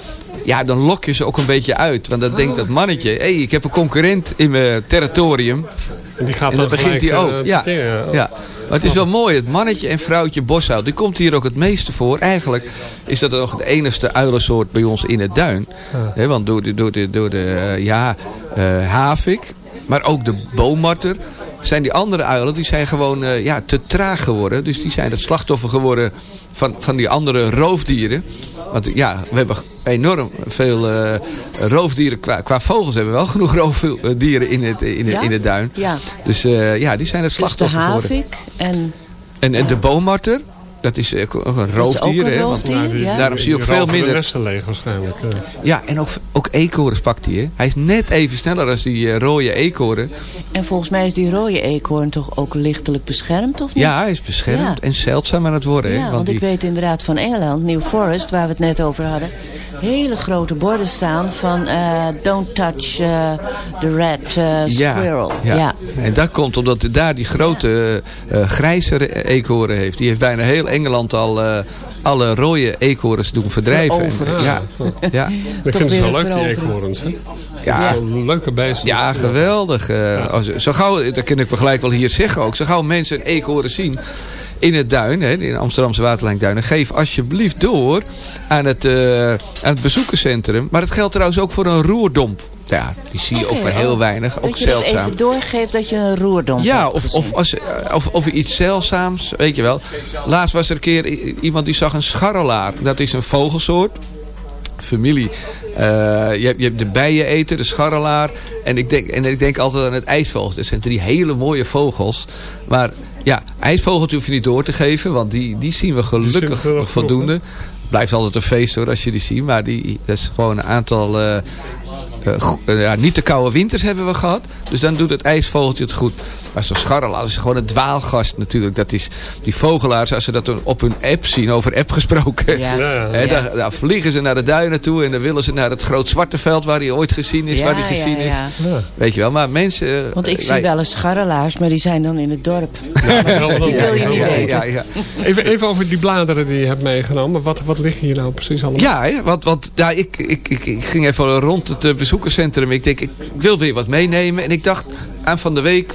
ja, dan lok je ze ook een beetje uit. Want dan denkt dat mannetje... hé, hey, ik heb een concurrent in mijn territorium. En die gaat En dan dan begint hij gelijk, ook. eh, ja. ja. Maar het is wel mooi. Het mannetje en vrouwtje bosuil. Die komt hier ook het meeste voor. Eigenlijk is dat nog de enigste uilensoort bij ons in het duin. Hè, want door de, door de, door de eh, ja, eh, havik. Maar ook de boommarter. Zijn die andere uilen, die zijn gewoon eh, ja, te traag geworden. Dus die zijn het slachtoffer geworden van, van die andere roofdieren. Want ja, we hebben enorm veel eh, roofdieren. Qua, qua vogels hebben we wel genoeg roofdieren in het, in, Ja? in het duin. Ja, Dus eh, ja, die zijn het dus de slachtoffer geworden. havik en... En, en de boommarter, dat is eh, ook een roofdier. een hè, want roofdier, die- ja. Daarom zie je ook veel de minder. nesten leeg waarschijnlijk. eh. Ja, en ook, ook eekhoorns pakt hij. Hè. Hij is net even sneller als die eh, rode eekhoorn. En volgens mij is die rode eekhoorn toch ook lichtelijk beschermd, of niet? Ja, hij is beschermd Ja. en zeldzaam aan het worden. hè, Ja, want ik die- weet inderdaad van Engeland, New Forest, waar we het net over hadden. Hele grote borden staan van eh, don't touch eh, the red squirrel. Ja, Ja. En dat komt omdat hij daar die grote grijze eekhoorn heeft. Die heeft bijna heel Engeland al eh, alle rode eekhoorns doen verdrijven. Ja, ja. Ik Toch vind het wel leuk, die eekhoorns. hè. Ja. Zo'n leuke beesten. Ja, geweldig. eh, als, zo gauw, dat kan ik wel gelijk wel hier zeggen ook. Zo gauw mensen een eekhoorn zien in het duin, hè, in de Amsterdamse Waterlijnduinen. Geef alsjeblieft door aan het, eh, aan het bezoekerscentrum. Maar dat geldt trouwens ook voor een roerdomp. Ja, die zie je ook maar heel oh, weinig. Ook Dat je dat zeldzaam. even doorgeeft dat je een roerdomp Ja, hebt of, of, als, of, of iets zeldzaams, weet je wel. Laatst was er een keer iemand die zag een scharrelaar. Dat is een vogelsoort. Familie. Eh, je, hebt, je hebt de bijeneter, de scharrelaar. En ik, denk, en ik denk altijd aan het ijsvogel. Dat zijn drie hele mooie vogels. Maar ja, ijsvogeltje hoef je niet door te geven. Want die, die zien we gelukkig zien we nog voldoende. Het blijft altijd een feest hoor als je die ziet. Maar die, dat is gewoon een aantal... eh, eh, eh, ja, niet de koude winters hebben we gehad. Dus dan doet het ijsvogeltje het goed. Maar zo'n scharrelaar is gewoon een dwaalgast natuurlijk. Dat is die vogelaars, als ze dat op hun app zien, over app gesproken. Ja. Ja, Hè, Ja. daar, daar vliegen ze naar de duinen toe. En dan willen ze naar het groot zwarte veld waar hij ooit gezien is. Ja, waar hij gezien ja, ja. is. Weet je wel, maar mensen... eh, Want ik zie wel eens scharrelaars, maar die zijn dan in het dorp. Die wil je niet ja, weten. ja, ja. Even, even over die bladeren die je hebt meegenomen. Wat, wat liggen hier nou precies allemaal? Ja, want ja, ik, ik, ik, ik ging even rond het eh, bezoekerscentrum. Ik denk, ik wil weer wat meenemen. En ik dacht aan van de week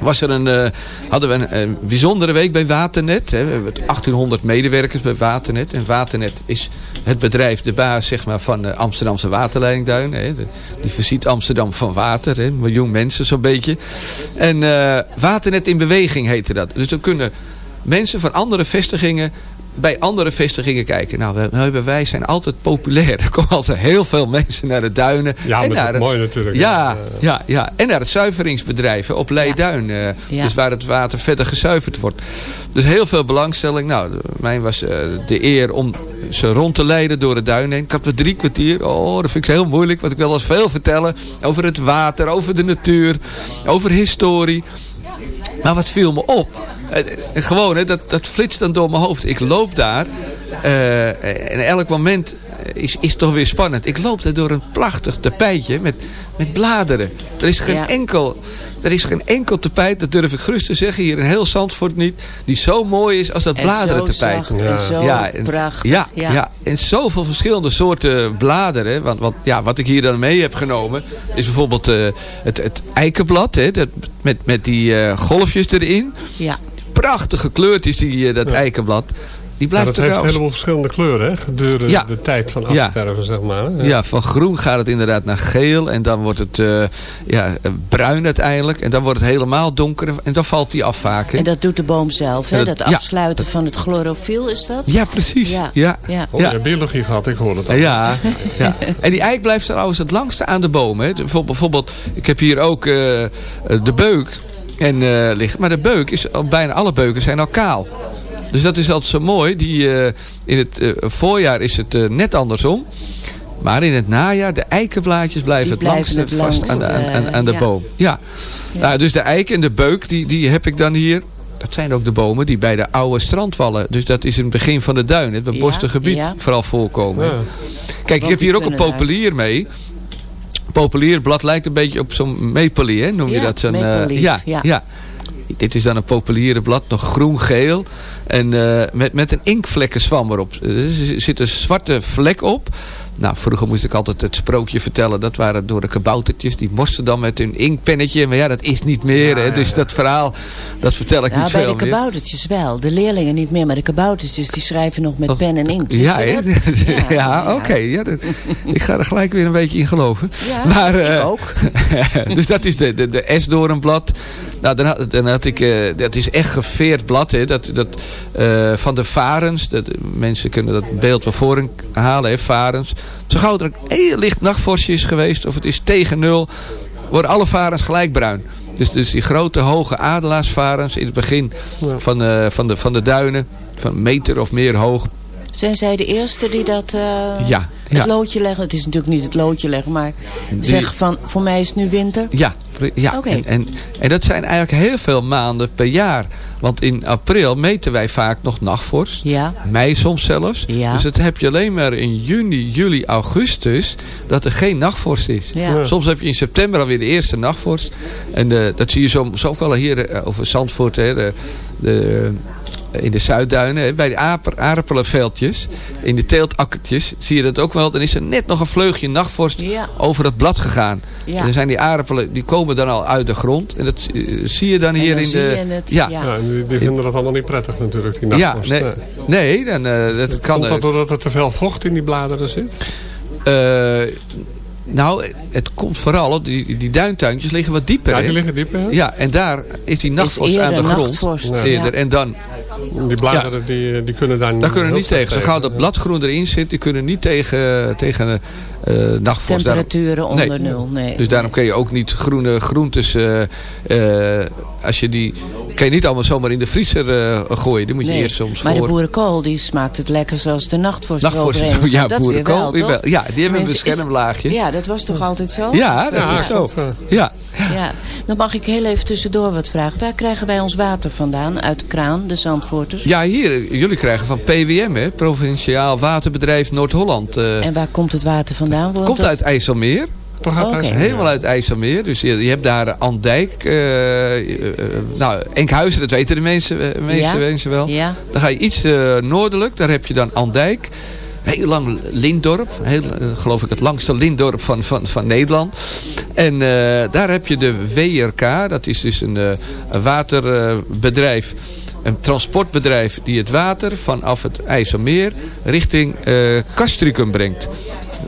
was er een, eh, hadden we een, een bijzondere week bij Waternet. Hè. We hebben 1800 medewerkers bij Waternet. En Waternet is het bedrijf, de baas zeg maar, van de Amsterdamse waterleidingduin. Hè. Die voorziet Amsterdam van water. Hè. Een miljoen mensen zo'n beetje. En eh, Waternet in beweging heette dat. Dus dan kunnen mensen van andere vestigingen bij andere vestigingen kijken. Nou, hebben- wij zijn altijd populair. Er komen altijd heel veel mensen naar de duinen. Ja, is naar het- mooi natuurlijk. Ja, ja, ja. En naar het zuiveringsbedrijf op Leiduin. eh, Ja. Dus waar het water verder gezuiverd wordt. Dus heel veel belangstelling. Nou, mijn was eh, de eer om ze rond te leiden door de duin heen. Ik had er drie kwartier. Oh, dat vind ik heel moeilijk. Want ik wil eens veel vertellen over het water, over de natuur, over historie. Maar wat viel me op? Gewoon, hè, dat, dat flitst dan door mijn hoofd. Ik loop daar. eh, en elk moment is, is toch weer spannend. Ik loop daar door een prachtig tapijtje met, met bladeren. Er is geen Ja. enkel... Er is geen enkel tapijt, dat durf ik gerust te zeggen, hier in heel Zandvoort niet, die zo mooi is als dat En bladerentapijt. zo zacht en zo en- prachtig, Ja, ja. ja. en zoveel verschillende soorten bladeren. Want, want ja, wat ik hier dan mee heb genomen, is bijvoorbeeld eh, het, het eikenblad, hè, dat, met, met die eh, golfjes erin. Ja. Prachtige kleurtjes, die, eh, dat eikenblad. Die Ja, blijft dat er heeft een heleboel verschillende kleuren, hè? Gedurende Ja. de tijd van Ja. afsterven, zeg maar. Hè? Ja. van groen gaat het inderdaad naar geel. En dan wordt het eh, ja, eh, bruin uiteindelijk. En dan wordt het helemaal donker. En dan valt die af vaak. hè. En dat doet de boom zelf, hè? Ja, Dat dat- ja. afsluiten van het chlorofiel is dat? Ja, precies. Ja. Ja. Ja. Oh, je hebt biologie gehad, ik hoor het al. Ja, ja. En die eik blijft trouwens het langste aan de boom. Hè. Bijvoorbeeld, ik heb hier ook eh, de beuk en, eh, liggen. Maar de beuk, is, al- bijna alle beuken zijn al kaal. Dus dat is altijd zo mooi. Die, eh, in het eh, voorjaar is het eh, net andersom. Maar in het najaar, de eikenblaadjes blijven het blijven langste het vast aan de, langst, aan, aan, aan de boom. Ja. Nou, dus de eik en de beuk, die, die heb ik dan hier. Dat zijn ook de bomen die bij de oude strandwallen. Dus dat is in het begin van de duin. Het beboste gebied ja. vooral voorkomen. Ja. Kijk, ik heb hier ook een populier mee. Populierblad lijkt een beetje op zo'n mapelie, hè? noem je Ja, dat? Zo'n, eh, maple leaf, ja, ja. ja. Dit is dan een populiere blad, nog groen-geel. En eh, met, met een inkvlekkenzwam erop. Er zit een zwarte vlek op. Nou, vroeger moest ik altijd het sprookje vertellen. Dat waren door de kaboutertjes. Die moesten dan met hun inkpennetje. Maar ja, dat is niet meer. hè? Dus dat verhaal, dat vertel ik Nou, niet bij veel de meer. kaboutertjes wel. De leerlingen niet meer, maar de kaboutertjes die schrijven nog met pen en inkt. Ja, ja, oké. Ja, dat- ik ga er gelijk weer een beetje in geloven. Ja, maar, ik eh, ook. dus dat is de, de, de esdoornblad. Nou, dan had, dan had ik, eh, dat is echt geveerd blad. Hè. Dat, dat, eh, van de varens. Dat, mensen kunnen dat beeld wel voor halen. Hè, varens. Zo gauw er een heel licht nachtvorstje is geweest. Of het is tegen nul. Worden alle varens gelijk bruin. Dus, dus die grote hoge adelaarsvarens in het begin van, eh, van, de, van de duinen. Van een meter of meer hoog. Zijn zij de eerste die dat eh, Ja, het ja. loodje leggen? Het is natuurlijk niet het loodje leggen, maar Die- zeg van voor mij is het nu winter. Ja, ja. En, en, en dat zijn eigenlijk heel veel maanden per jaar. Want in april meten wij vaak nog nachtvorst. Ja. Mei soms zelfs. Ja. Dus dat heb je alleen maar in juni, juli, augustus. Dat er geen nachtvorst is. Ja. Ja. Soms heb je in september alweer de eerste nachtvorst. En eh, dat zie je soms ook wel hier eh, over Zandvoort. Hè, de, de, in de Zuidduinen, bij de aper, aardappelveldjes, in de teeltakkertjes, zie je dat ook wel. Dan is er net nog een vleugje nachtvorst Ja. over het blad gegaan. Ja. En dan zijn die aardappelen, die komen dan al uit de grond. En dat eh, zie je dan En hier dan in de... het, ja. ja. Ja, die, die vinden dat allemaal niet prettig natuurlijk, die Ja, nachtvorst. nee, Nee. nee dan, eh, dat kan... Komt dat doordat er te veel vocht in die bladeren zit? eh, nou, het komt vooral, die, die duintuintjes liggen wat dieper. Ja, die liggen diep, hè? Ja, en daar is die nachtvorst aan de grond. nachtvorst, Ja. Eerder. En dan, Die bladeren die, die kunnen daar niet daar kunnen niet tegen. Zo gauw dat bladgroen erin zit, die kunnen niet tegen, tegen nachtvorst. Daarom- Temperaturen onder Nee. nul. Nee. Dus daarom kun je ook niet groene groentes, eh, als je die, kan je niet allemaal zomaar in de vriezer gooien. Die moet je Nee. eerst soms maar voor. de boerenkool die smaakt het lekker zoals de nachtvorst Nachtvorst, ja, Dat boerenkool wel, weer toch? wel. Ja, die hebben een is- beschermlaagje. Ja, dat was toch altijd zo? Ja, dat Ja, is zo. Ja. Ja, dan mag ik heel even tussendoor wat vragen. Waar krijgen wij ons water vandaan? Uit de kraan, de Zandvoorters? ja, hier, jullie krijgen van PWM, hè, Provinciaal Waterbedrijf Noord-Holland. En waar komt het water vandaan? Woont komt dat- uit IJsselmeer. Oké. IJsselmeer? Helemaal uit IJsselmeer. Dus je, je hebt daar Andijk. eh, eh, nou, Enkhuizen, dat weten de mensen, eh, meeste Ja. mensen wel. Ja. Dan ga je iets eh, noordelijk. Daar heb je dan Andijk. Heel lang Lindorp. Heel, eh, geloof ik het langste Lindorp van, van, van Nederland. En eh, daar heb je de WRK, dat is dus een, eh, waterbedrijf, een transportbedrijf die het water vanaf het IJsselmeer richting eh Castricum brengt.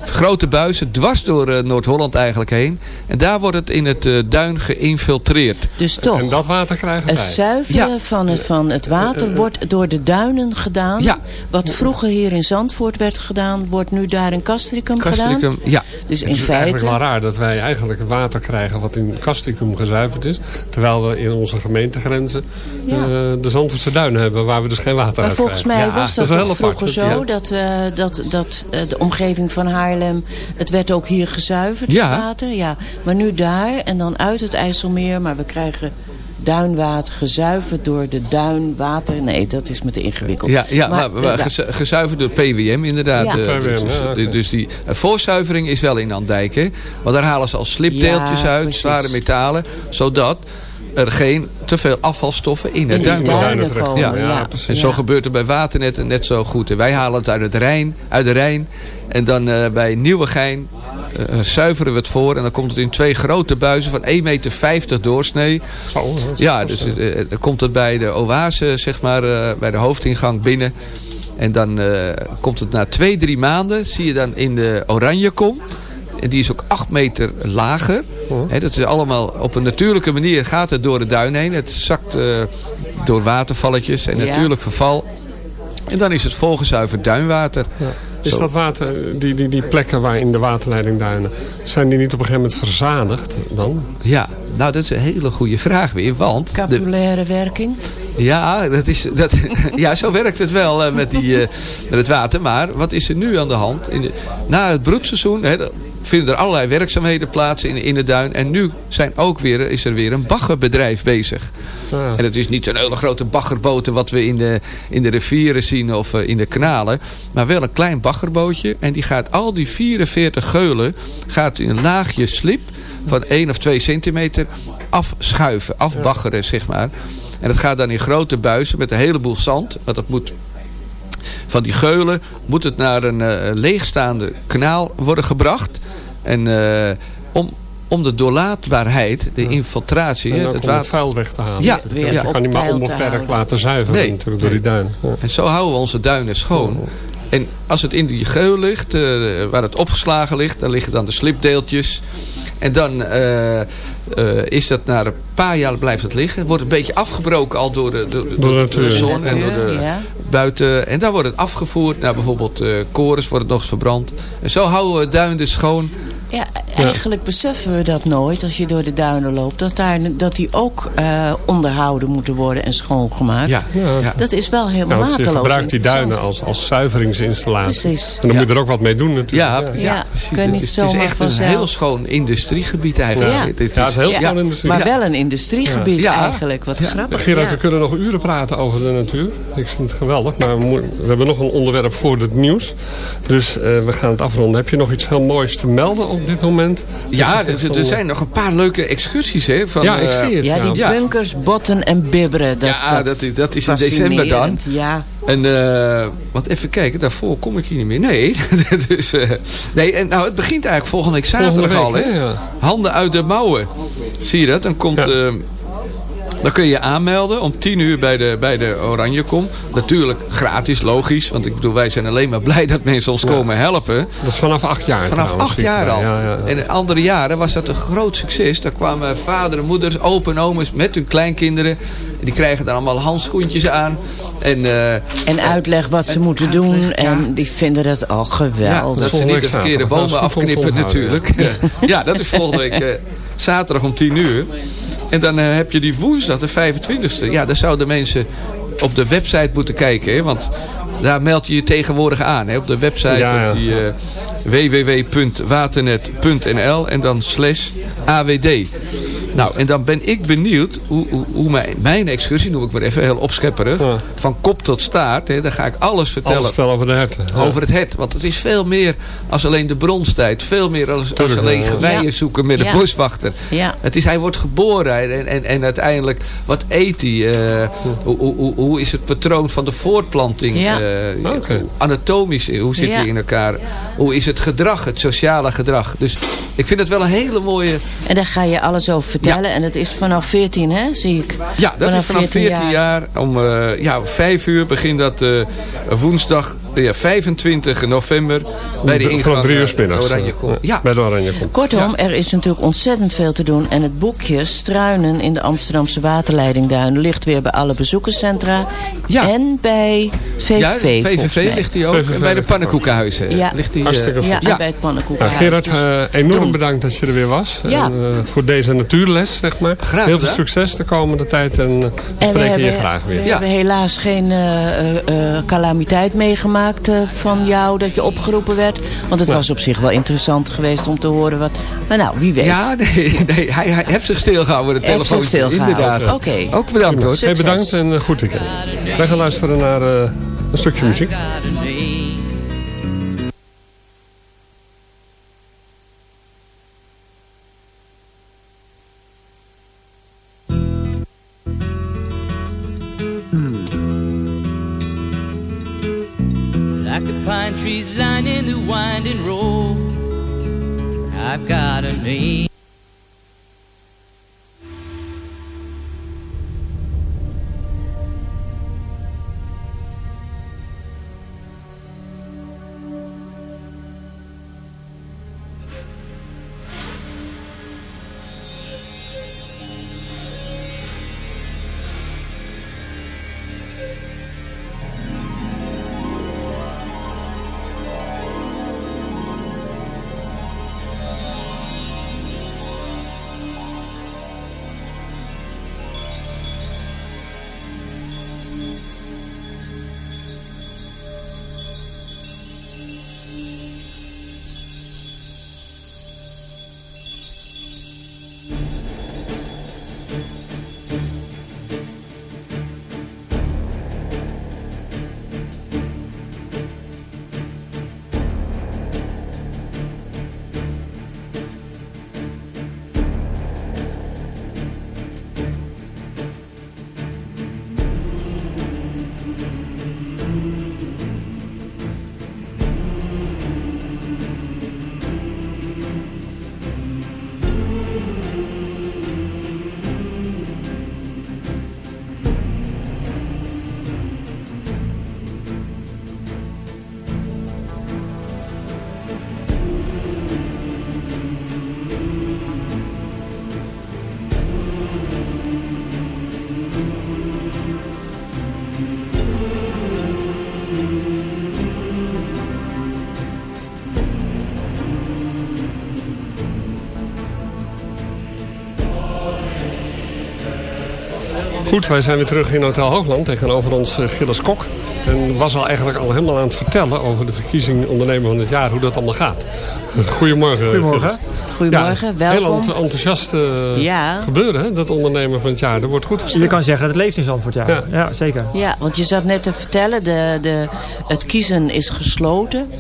Grote buizen, dwars door eh, Noord-Holland eigenlijk heen. En daar wordt het in het eh, duin geïnfiltreerd. Dus toch, En dat water krijgen het wij. zuiveren van, het, van het water wordt door de duinen gedaan. Ja. Wat vroeger hier in Zandvoort werd gedaan, wordt nu daar in Castricum, gedaan. Castricum, ja. Dus in Het is eigenlijk feite... wel raar dat wij eigenlijk water krijgen wat in Castricum gezuiverd is. Terwijl we in onze gemeentegrenzen Ja. eh, de Zandvoortse duinen hebben waar we dus geen water Maar uit volgens krijgen. mij was dat, apart. vroeger Dat- zo, ja. dat, eh, dat, dat eh, de omgeving van Haarlem, het werd ook hier gezuiverd, Ja. het water. Ja. Maar nu daar en dan uit het IJsselmeer, maar we krijgen duinwater gezuiverd door de duinwater. Nee, dat is me te ingewikkeld. Ja, ja maar, eh, maar gezuiverd door PWM inderdaad. Ja. eh, PWM, dus, ja, dus die eh, voorzuivering is wel in Andijk. Hè? Want daar halen ze al slipdeeltjes Ja, uit, precies. zware metalen. Zodat er geen te veel afvalstoffen in het in duin komen. Ja, Ja. En zo gebeurt er bij Waternet net zo goed. En wij halen het uit, het Rijn, uit de Rijn. En dan eh, bij Nieuwegein eh, zuiveren we het voor. En dan komt het in twee grote buizen van 1,50 meter doorsnee. Zo, dat is- Ja, dus eh, eh, dan komt het bij de oase, zeg maar, eh, bij de hoofdingang binnen. En dan eh, komt het na twee, drie maanden, zie je dan in de Oranjekom. En die is ook acht meter lager. Hè, dat is allemaal op een natuurlijke manier gaat het door de duin heen. Het zakt eh, door watervalletjes en Ja. natuurlijk verval. En dan is het volgezuiverd duinwater. Is dat water, die, die, die plekken waar in de waterleiding duinen, zijn die niet op een gegeven moment verzadigd dan? Ja, nou dat is een hele goede vraag weer. Want de, Capillaire werking. Ja, dat is, dat, ja, zo werkt het wel eh, met, die, eh, met het water. Maar wat is er nu aan de hand? In de, na het broedseizoen hè, vinden er allerlei werkzaamheden plaats in, in de duin. En nu zijn ook weer, is er weer een baggerbedrijf bezig. Ah. En het is niet zo'n hele grote baggerboten wat we in de, in de rivieren zien of eh, in de kanalen. Maar wel een klein baggerbootje. En die gaat al die 44 geulen gaat in een laagje slip van 1 of 2 centimeter afschuiven, afbaggeren zeg maar. En dat gaat dan in grote buizen met een heleboel zand. Want dat moet van die geulen moet het naar een eh, leegstaande kanaal worden gebracht. En eh, om, om de doorlaatbaarheid, de infiltratie, En het om het water... vuil weg te halen. Ja, weer ja. Je kan niet maar onbeperkt laten zuiveren Nee. natuurlijk door die duin. Ja. En zo houden we onze duinen schoon. En als het in die geul ligt, eh, waar het opgeslagen ligt, dan liggen dan de slipdeeltjes. En dan eh, eh, is dat na een paar jaar blijft het liggen. Het wordt een beetje afgebroken al door de, door, Door de zon en door de ja. buiten. En dan wordt het afgevoerd naar bijvoorbeeld eh korens, wordt het nog eens verbrand. En zo houden we het duin dus schoon. Ja, eigenlijk beseffen we dat nooit als je door de duinen loopt. Dat, daar, dat die ook eh, onderhouden moeten worden en schoongemaakt. Ja, ja. Dat is wel helemaal Nou, je gebruikt die duinen als, als zuiveringsinstallatie. Precies. En dan Ja. moet je er ook wat mee doen natuurlijk. Ja, Ja. ja, Ja, precies. kun je Het niet is, het is echt een heel schoon industriegebied eigenlijk. Ja. Het Ja, het is heel ja. schoon industrie. Maar wel een industriegebied Ja. eigenlijk. Wat grappig. Gerard, ja. we kunnen nog uren praten over de natuur. Ik vind het geweldig. Maar we, we hebben nog een onderwerp voor het nieuws. Dus eh, we gaan het afronden. Heb je nog iets heel moois te melden op dit moment? Ja, zegt er, er zijn nog een paar leuke excursies. Hè, van, Ja, ik eh, zie het. Ja, die Ja. bunkers, botten en bibberen. Dat, Ja, dat is, dat is in december dan. Ja, En eh, wat even kijken, daarvoor kom ik hier niet meer. Nee, dus, eh, nee en nou, het begint eigenlijk volgende week zaterdag Volgende al. week, Hè? hè, ja. Handen uit de mouwen. Zie je dat? Dan komt... Ja. eh, dan kun je je aanmelden om 10 uur bij de, bij de Oranjekom. Natuurlijk gratis, logisch. Want ik bedoel, wij zijn alleen maar blij dat mensen ons komen helpen. Dat is vanaf acht jaar Vanaf trouwens, acht jaar al. Ja, ja, ja. En in andere jaren was dat een groot succes. Daar kwamen vader en moeders, opa en oma's met hun kleinkinderen. En die krijgen dan allemaal handschoentjes aan. En, eh, en uitleg wat ze moeten doen. En die vinden dat al ja, geweldig. dat ze niet de verkeerde bomen afknippen natuurlijk. Ja. dat is volgende week eh, zaterdag om 10 uur. En dan eh, heb je die woensdag, de 25e. Ja, daar zouden mensen op de website moeten kijken. Hè, want daar meld je je tegenwoordig aan. Hè, op de website Ja, ja. op die eh, www.waternet.nl en dan slash AWD. Nou, en dan ben ik benieuwd hoe, hoe, hoe mijn, mijn excursie, noem ik maar even heel opschepperig, van kop tot staart, hè, dan ga ik alles vertellen. Alles vertellen over de. Ja. Over het het. Want het is veel meer als alleen de bronstijd. Veel meer als, alleen geweien Ja. zoeken met een Ja. boswachter. Ja. Het is, hij wordt geboren en, en, en uiteindelijk, wat eet hij? Eh, hoe, hoe, hoe- hoe is het patroon van de voortplanting? Ja. Eh, Oké. Anatomisch, hoe zit Ja. hij in elkaar? Hoe is het gedrag, het sociale gedrag? Dus ik vind het wel een hele mooie... En daar ga je alles over vertellen. En dat is vanaf 14, hè, zie ik. Ja, dat is vanaf 14 jaar. Om eh, ja, 5 uur begint dat eh, woensdag ja, 25 november bij de ingang. Vanaf drie uur middags. Kom. eh, Ja, Bij de Oranje Kom. Kortom, er is natuurlijk ontzettend veel te doen. En het boekje Struinen in de Amsterdamse waterleidingduinen... ligt weer bij alle bezoekerscentra. En bij VVV, ja, VVV ligt hier ook. VVV en bij de ligt pannenkoekenhuizen. Ja. ligt die, eh, Ja, en bij het Nou, pannenkoekenhuis. Gerard, Dus eh, enorm doen. bedankt dat je er weer was. Ja. En, eh, voor deze natuurles, zeg maar. Graag Heel veel succes de komende tijd en En we spreken hebben, je graag weer. we hebben helaas geen eh, eh, eh, calamiteit meegemaakt van jou dat je opgeroepen werd. Want het was op zich wel interessant geweest om te horen wat... Maar nou, wie weet. Ja, nee, nee hij, hij heeft zich stilgehouden, de Hij heeft telefoon. zich stilgehouden. Inderdaad. Oké. Ook bedankt hoor. Hey, bedankt en eh, goed weekend. Wij gaan luisteren naar eh, een stukje muziek. Goed, wij zijn weer terug in Hotel Hoogland tegenover ons uh, Gilles Kok. En was al eigenlijk al helemaal aan het vertellen over de verkiezing ondernemer van het jaar, hoe dat allemaal gaat. Goedemorgen. Goedemorgen. Gilles. Goedemorgen, ja, welkom. Heel ent enthousiast uh, Ja. gebeuren, hè, dat ondernemer van het jaar. Er wordt goed gestemd. Je kan zeggen dat het leeft in Zandvoort, ja. Ja. Ja, zeker. Ja, want je zat net te vertellen, de, de, het kiezen is gesloten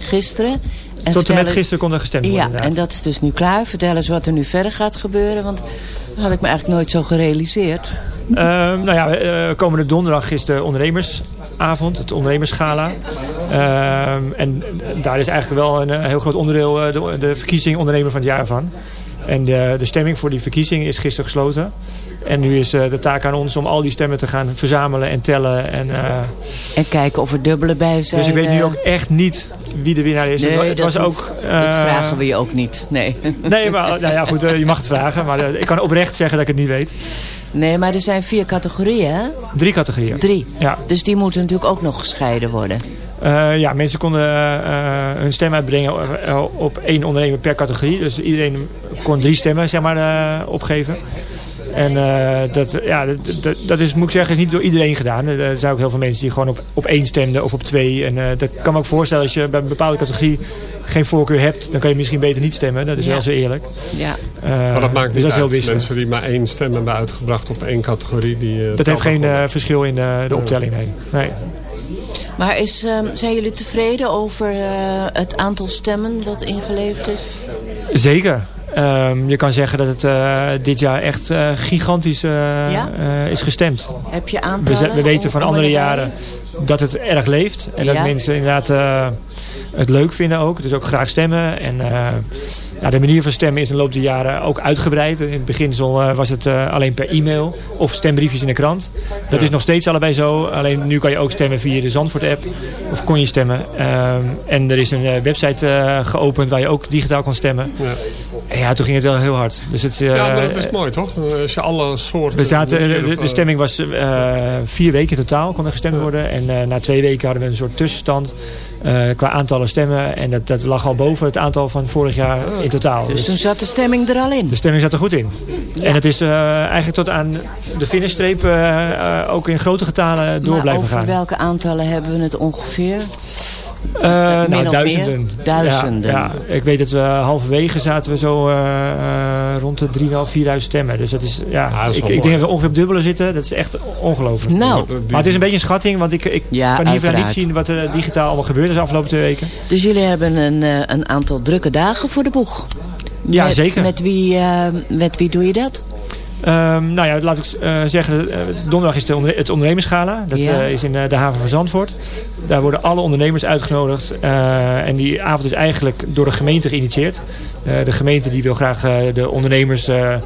gisteren. En Tot en met gisteren kon er gestemd worden. Ja, inderdaad. en dat is dus nu klaar. Vertel eens wat er nu verder gaat gebeuren, want dat had ik me eigenlijk nooit zo gerealiseerd. Ehm, nou ja, eh, komende donderdag is de ondernemersavond, het ondernemersgala. Ehm, en daar is eigenlijk wel een, eh, heel groot onderdeel eh, de, de verkiezing ondernemer van het jaar van. En de, de stemming voor die verkiezing is gisteren gesloten. En nu is de taak aan ons om al die stemmen te gaan verzamelen en tellen. En, En kijken of er dubbele bij zijn. dus ik weet nu ook echt niet wie de winnaar is. Nee, het, dat, was ook, dat eh, vragen we je ook niet. Nee, Nee, maar nou ja, goed, je mag het vragen. Maar ik kan oprecht zeggen dat ik het niet weet. Nee, maar er zijn vier categorieën, hè? Drie categorieën. Drie. Ja. Dus die moeten natuurlijk ook nog gescheiden worden. Eh, ja, mensen konden eh, hun stem uitbrengen op één ondernemer per categorie. Dus iedereen kon drie stemmen zeg maar, opgeven. En dat, ja, dat, dat, is, moet ik zeggen, is niet door iedereen gedaan. Er zijn ook heel veel mensen die gewoon op, op één stemden of op twee. En dat kan me ook voorstellen als je bij een bepaalde categorie geen voorkeur hebt, dan kan je misschien beter niet stemmen. Dat is Ja. wel zo eerlijk. Ja. Eh, maar dat maakt dus niet dat is heel uit. wisselend. Mensen die maar één stem hebben uitgebracht op één categorie. Die, eh, Dat heeft geen eh, verschil in de, de optelling. Nee. nee. Maar is, ehm, zijn jullie tevreden over eh, het aantal stemmen wat ingeleverd is? Zeker. Ehm, je kan zeggen dat het eh, dit jaar echt eh, gigantisch Ja? is gestemd. Heb je We, aantallen? we weten van andere jaren dat het erg leeft. En dat mensen inderdaad eh, het leuk vinden ook. Dus ook graag stemmen. En eh, ja, de manier van stemmen is in de loop der jaren ook uitgebreid. In het beginsel eh, was het eh, alleen per e-mail of stembriefjes in de krant. Dat is nog steeds allebei zo. Alleen nu kan je ook stemmen via de Zandvoort-app. Of kon je stemmen. Ehm, en er is een website geopend waar je ook digitaal kon stemmen. Ja. En ja, toen ging het wel heel hard. Dus het, ja, maar dat is mooi toch? Als je alle soorten... we zaten, de, de, stemming was vier weken totaal, kon er gestemd worden. En na twee weken hadden we een soort tussenstand eh, qua aantallen stemmen. En dat, dat lag al boven het aantal van vorig jaar in totaal. Dus toen zat de stemming er al in? De stemming zat er goed in. En het is eh, eigenlijk tot aan de finishstreep eh, ook in grote getalen door maar blijven over gaan. welke aantallen hebben we het ongeveer? Eh, Min nou, duizenden. meer? Duizenden. Ja, ja. ik weet dat we halverwege zaten we zo eh, eh, rond de 3.500, 4.000 stemmen. Dus dat is, ja, dat is ik, ik denk dat we ongeveer op dubbele zitten. Dat is echt ongelooflijk. Nou. Maar het is een beetje een schatting, want ik, ik Ja, kan hiervan niet zien wat er digitaal allemaal gebeurd is de afgelopen twee weken. Dus jullie hebben een, eh, een aantal drukke dagen voor de boeg? Ja, met, zeker. Met wie, eh, met wie doe je dat? Ehm, nou ja, laat ik eh, zeggen, eh, donderdag is de het ondernemersgala. Dat Ja. eh, is in de haven van Zandvoort. Daar worden alle ondernemers uitgenodigd. en die avond is eigenlijk door de gemeente geïnitieerd. De gemeente die wil graag de ondernemers... nou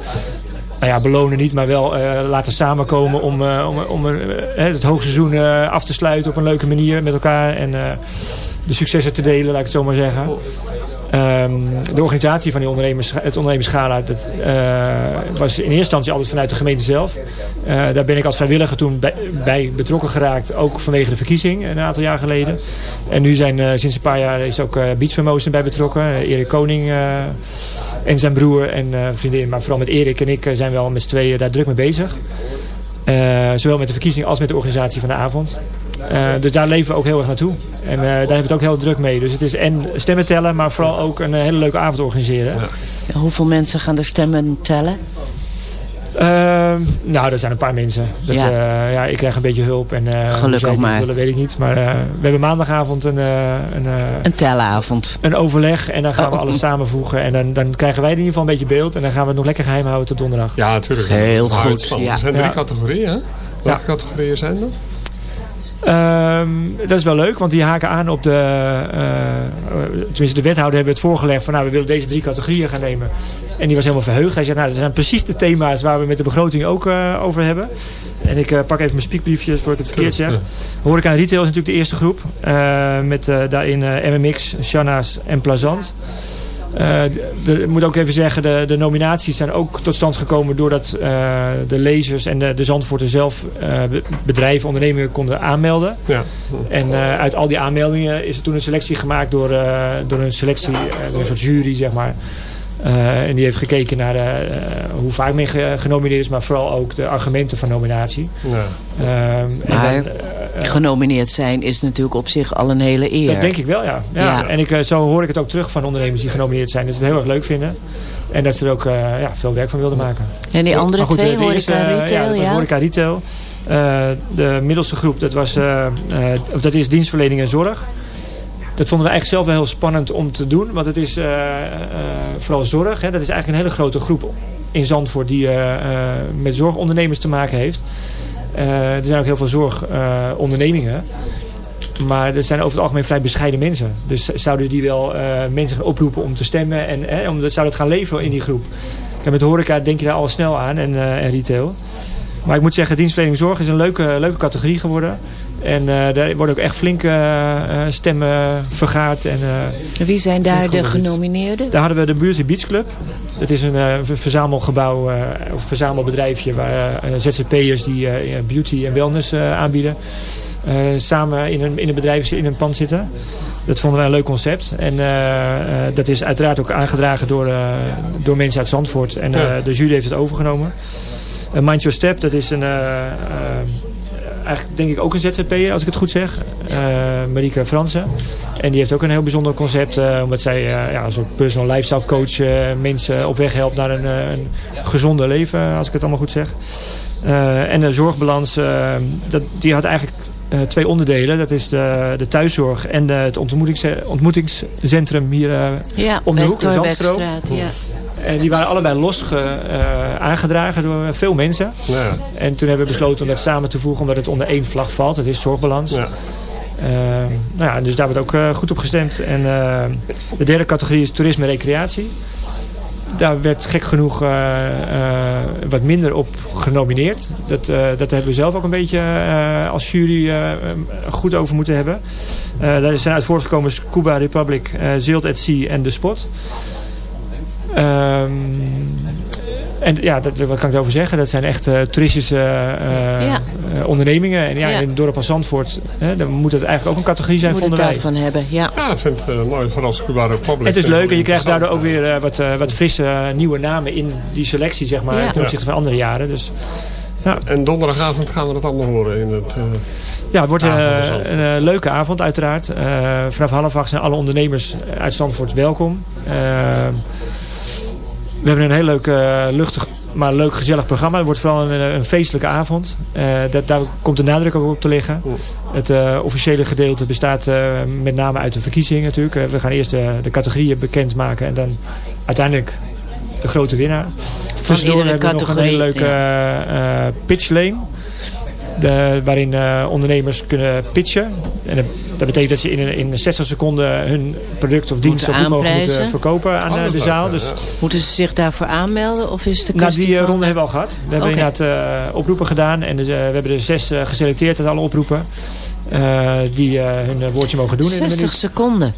ja, belonen niet, maar wel laten samenkomen om, om, om het hoogseizoen af te sluiten op een leuke manier met elkaar. En de successen te delen, laat ik het zo maar zeggen. Ehm, de organisatie van die ondernemers, het ondernemerschala eh, was in eerste instantie altijd vanuit de gemeente zelf. Eh, daar ben ik als vrijwilliger toen bij, betrokken geraakt, ook vanwege de verkiezing een aantal jaar geleden. En nu zijn eh, sinds een paar jaar is ook Beach Promotion bij betrokken. Erik Koning en zijn broer en vriendin, maar vooral met Erik en ik zijn wel met z'n tweeën daar druk mee bezig. Zowel met de verkiezing als met de organisatie van de avond. Eh, dus daar leven we ook heel erg naartoe. En eh, daar hebben we het ook heel druk mee. Dus het is en stemmen tellen, maar vooral ook een eh, hele leuke avond organiseren. Hoeveel mensen gaan er stemmen tellen? Ehm, nou, dat zijn een paar mensen. Dat, Ja. ja. ja, ik krijg een beetje hulp. En, eh, hoe Gelukkig maar. Willen, weet ik niet. Maar eh, we hebben maandagavond een, eh, een, eh, Een tellenavond. een overleg. En dan gaan we Oh. alles samenvoegen. En dan, dan krijgen wij in ieder geval een beetje beeld. En dan gaan we het nog lekker geheim houden tot donderdag. Ja, natuurlijk. Heel goed, ja. Er zijn drie Ja. categorieën, hè? Welke categorieën zijn dat? Ehm, dat is wel leuk, want die haken aan op de... eh, tenminste, de wethouder hebben het voorgelegd van... nou, we willen deze drie categorieën gaan nemen. En die was helemaal verheugd. Hij zei, nou, dat zijn precies de thema's waar we met de begroting ook eh, over hebben. En ik eh, pak even mijn spiekbriefje voor ik het verkeerd zeg. Horeca en retail is natuurlijk de eerste groep. met daarin MMX, Shanna's en Plazant. Eh, de- ik moet ook even zeggen, de, de nominaties zijn ook tot stand gekomen doordat eh, de lezers en de, de Zandvoorten zelf eh, be- bedrijven, ondernemingen konden aanmelden. Ja. En eh, uit al die aanmeldingen is er toen een selectie gemaakt door, eh, door een selectie, door een soort jury zeg maar. Eh, en die heeft gekeken naar hoe vaak men ge- genomineerd is, maar vooral ook de argumenten van nominatie. Ja. Ehm, en Maar dan, genomineerd zijn is natuurlijk op zich al een hele eer. dat denk ik wel, ja. ja. Ja. En ik, eh, zo hoor ik het ook terug van ondernemers die genomineerd zijn. Dat ze het heel erg leuk vinden. En dat ze er ook eh, ja, veel werk van wilden maken. En die andere goed, twee, de- de horeca eerste, en eh, retail, ja? horeca retail. Eh, de middelste groep, dat, was, eh, eh, of dat is dienstverlening en zorg. Dat vonden we eigenlijk zelf wel heel spannend om te doen. Want het is eh, eh, vooral zorg. Hè. Dat is eigenlijk een hele grote groep in Zandvoort die eh, eh, met zorgondernemers te maken heeft. Eh, er zijn ook heel veel zorgondernemingen. maar er zijn over het algemeen vrij bescheiden mensen. Dus zouden die wel eh, mensen gaan oproepen om te stemmen? En eh, om, zou dat gaan leven in die groep? Kijk, met horeca denk je daar al snel aan en, eh, en retail. Maar ik moet zeggen, dienstverlening zorg is een leuke, leuke categorie geworden. En eh, daar worden ook echt flinke eh, eh, stemmen vergaard. En, eh, Wie zijn daar de genomineerden? Daar hadden we de Beauty Beach Club. Dat is een eh, ver- verzamelgebouw eh, of verzamelbedrijfje waar eh, ZZP'ers die eh, beauty en wellness eh, aanbieden. eh, samen in een, in een bedrijf, in een pand zitten. Dat vonden wij een leuk concept. En eh, eh, dat is uiteraard ook aangedragen door, eh, door mensen uit Zandvoort. En eh, Ja. de jury heeft het overgenomen. Uh, Mind Your Step, dat is een, eigenlijk denk ik ook een ZZP'er, als ik het goed zeg. Eh Marieke Fransen. En die heeft ook een heel bijzonder concept. eh, omdat zij eh, ja, een soort personal lifestyle coach mensen op weg helpt naar een, een gezonder leven, als ik het allemaal goed zeg. En de zorgbalans, dat, die had eigenlijk twee onderdelen. Dat is de, de thuiszorg en de, het ontmoetings, ontmoetingscentrum hier Ja, om de hoek, de Zandstroom. ja. En die waren allebei los eh, aangedragen door veel mensen. Ja. En toen hebben we besloten om dat samen te voegen omdat het onder één vlag valt. Het is zorgbalans. Ja. Eh, nou ja, dus daar wordt ook eh, goed op gestemd. En eh, de derde categorie is toerisme en recreatie. Daar werd gek genoeg wat minder op genomineerd. Dat, dat hebben we zelf ook een beetje als jury goed over moeten hebben. Daar zijn uit voortgekomen Scuba Republic, Zilt at Sea en De Spot. Ehm, en ja, dat, wat kan ik erover zeggen? Dat zijn echt eh, toeristische eh, Ja. eh, ondernemingen. En ja, Ja. in het dorp als Zandvoort, hè, dan moet het eigenlijk ook een categorie zijn, Moet vonden wij. daarvan hebben, ja. Ja, ik vind het eh, mooi. Vooral Scuba Republic. Het is leuk en je krijgt daardoor ook weer eh, wat, eh, wat frisse nieuwe namen in die selectie, zeg maar, Ja. ten opzichte van andere jaren. Dus ja, En donderdagavond gaan we dat allemaal horen in het... eh, ja het wordt eh, een leuke avond uiteraard. Eh, vanaf half acht zijn alle ondernemers uit Zandvoort welkom. We hebben een heel leuk, eh, luchtig, maar leuk gezellig programma. Het wordt vooral een, eh, een feestelijke avond. Eh, dat, daar komt de nadruk ook op te liggen. Het eh, officiële gedeelte bestaat eh, met name uit de verkiezing natuurlijk. We gaan eerst de, de categorieën bekendmaken en dan uiteindelijk de grote winnaar. Tussendoor iedere hebben we nog een hele leuke pitch lane. De, waarin eh, ondernemers kunnen pitchen. En dat, betekent dat ze in, in 60 seconden hun product of dienst zo Moeten goed mogelijk moeten verkopen aan Oh, eh, de zaal. Dus Moeten ze zich daarvoor aanmelden? Of is het een nou, kwestie die eh, van- ronde hebben we al gehad. We hebben inderdaad eh, oproepen gedaan. En dus, we hebben er zes geselecteerd uit alle oproepen. eh, die eh, hun woordje mogen doen in een 60 minuut. seconden.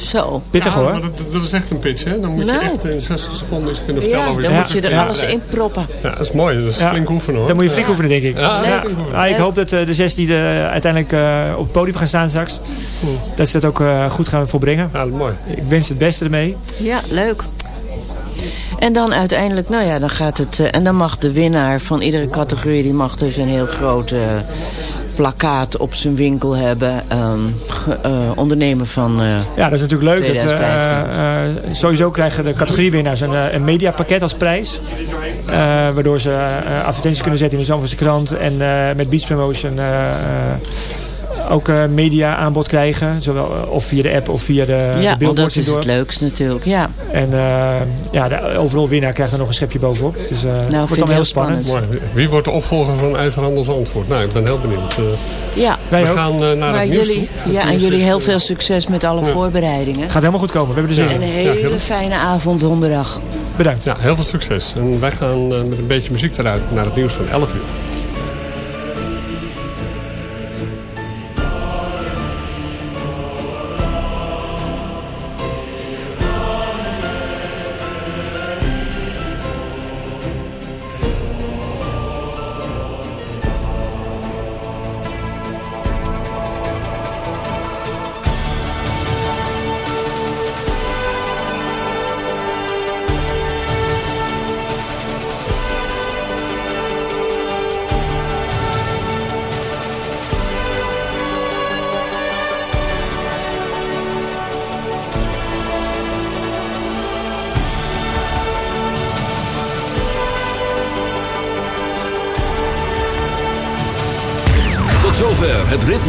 Zo. Pittig ja, hoor. maar Dat, dat is echt een pitch, hè? Dan moet Nou. je echt in 60 seconden iets kunnen vertellen Ja, over dan moet je er alles in proppen. Ja, dat is mooi. Dat is Ja. flink oefenen, hoor. Dan moet je flink oefenen, denk ik. Ja. Ah, ik hoop dat eh, de zes die er uiteindelijk eh, op het podium gaan staan straks... dat ze dat ook eh, goed gaan volbrengen. Ja, mooi. Ik wens het beste ermee. Ja, leuk. En dan uiteindelijk, nou ja, dan gaat het... eh, en dan mag de winnaar van iedere categorie... die mag dus een heel groot eh, plakkaat op zijn winkel hebben. ge- eh, ondernemen van... eh, Ja, dat is natuurlijk leuk. Dat, eh, 2015. sowieso krijgen de categoriewinnaars een, een mediapakket als prijs. Waardoor ze advertenties kunnen zetten in de Zandvoortse krant. En met Beach Promotion ook eh, media aanbod krijgen. Zowel eh, of via de app of via de, ja, de want dat in is het het dorp. leukst natuurlijk. Ja, En eh, ja, de overal winnaar krijgt er nog een schepje bovenop. Dus eh Nou, wordt vind dan ik heel spannend. Wie wordt de opvolger van IJslanders Antwoord? Nou, ik ben heel benieuwd. Eh, ja. we gaan naar maar het nieuws jullie, toe. ja, Het en jullie heel veel succes met alle voorbereidingen. Gaat helemaal goed komen. We hebben er zin En een in. hele heel- fijne avond donderdag. Bedankt. Ja, heel veel succes. En wij gaan met een beetje muziek eruit naar het nieuws van 11 uur.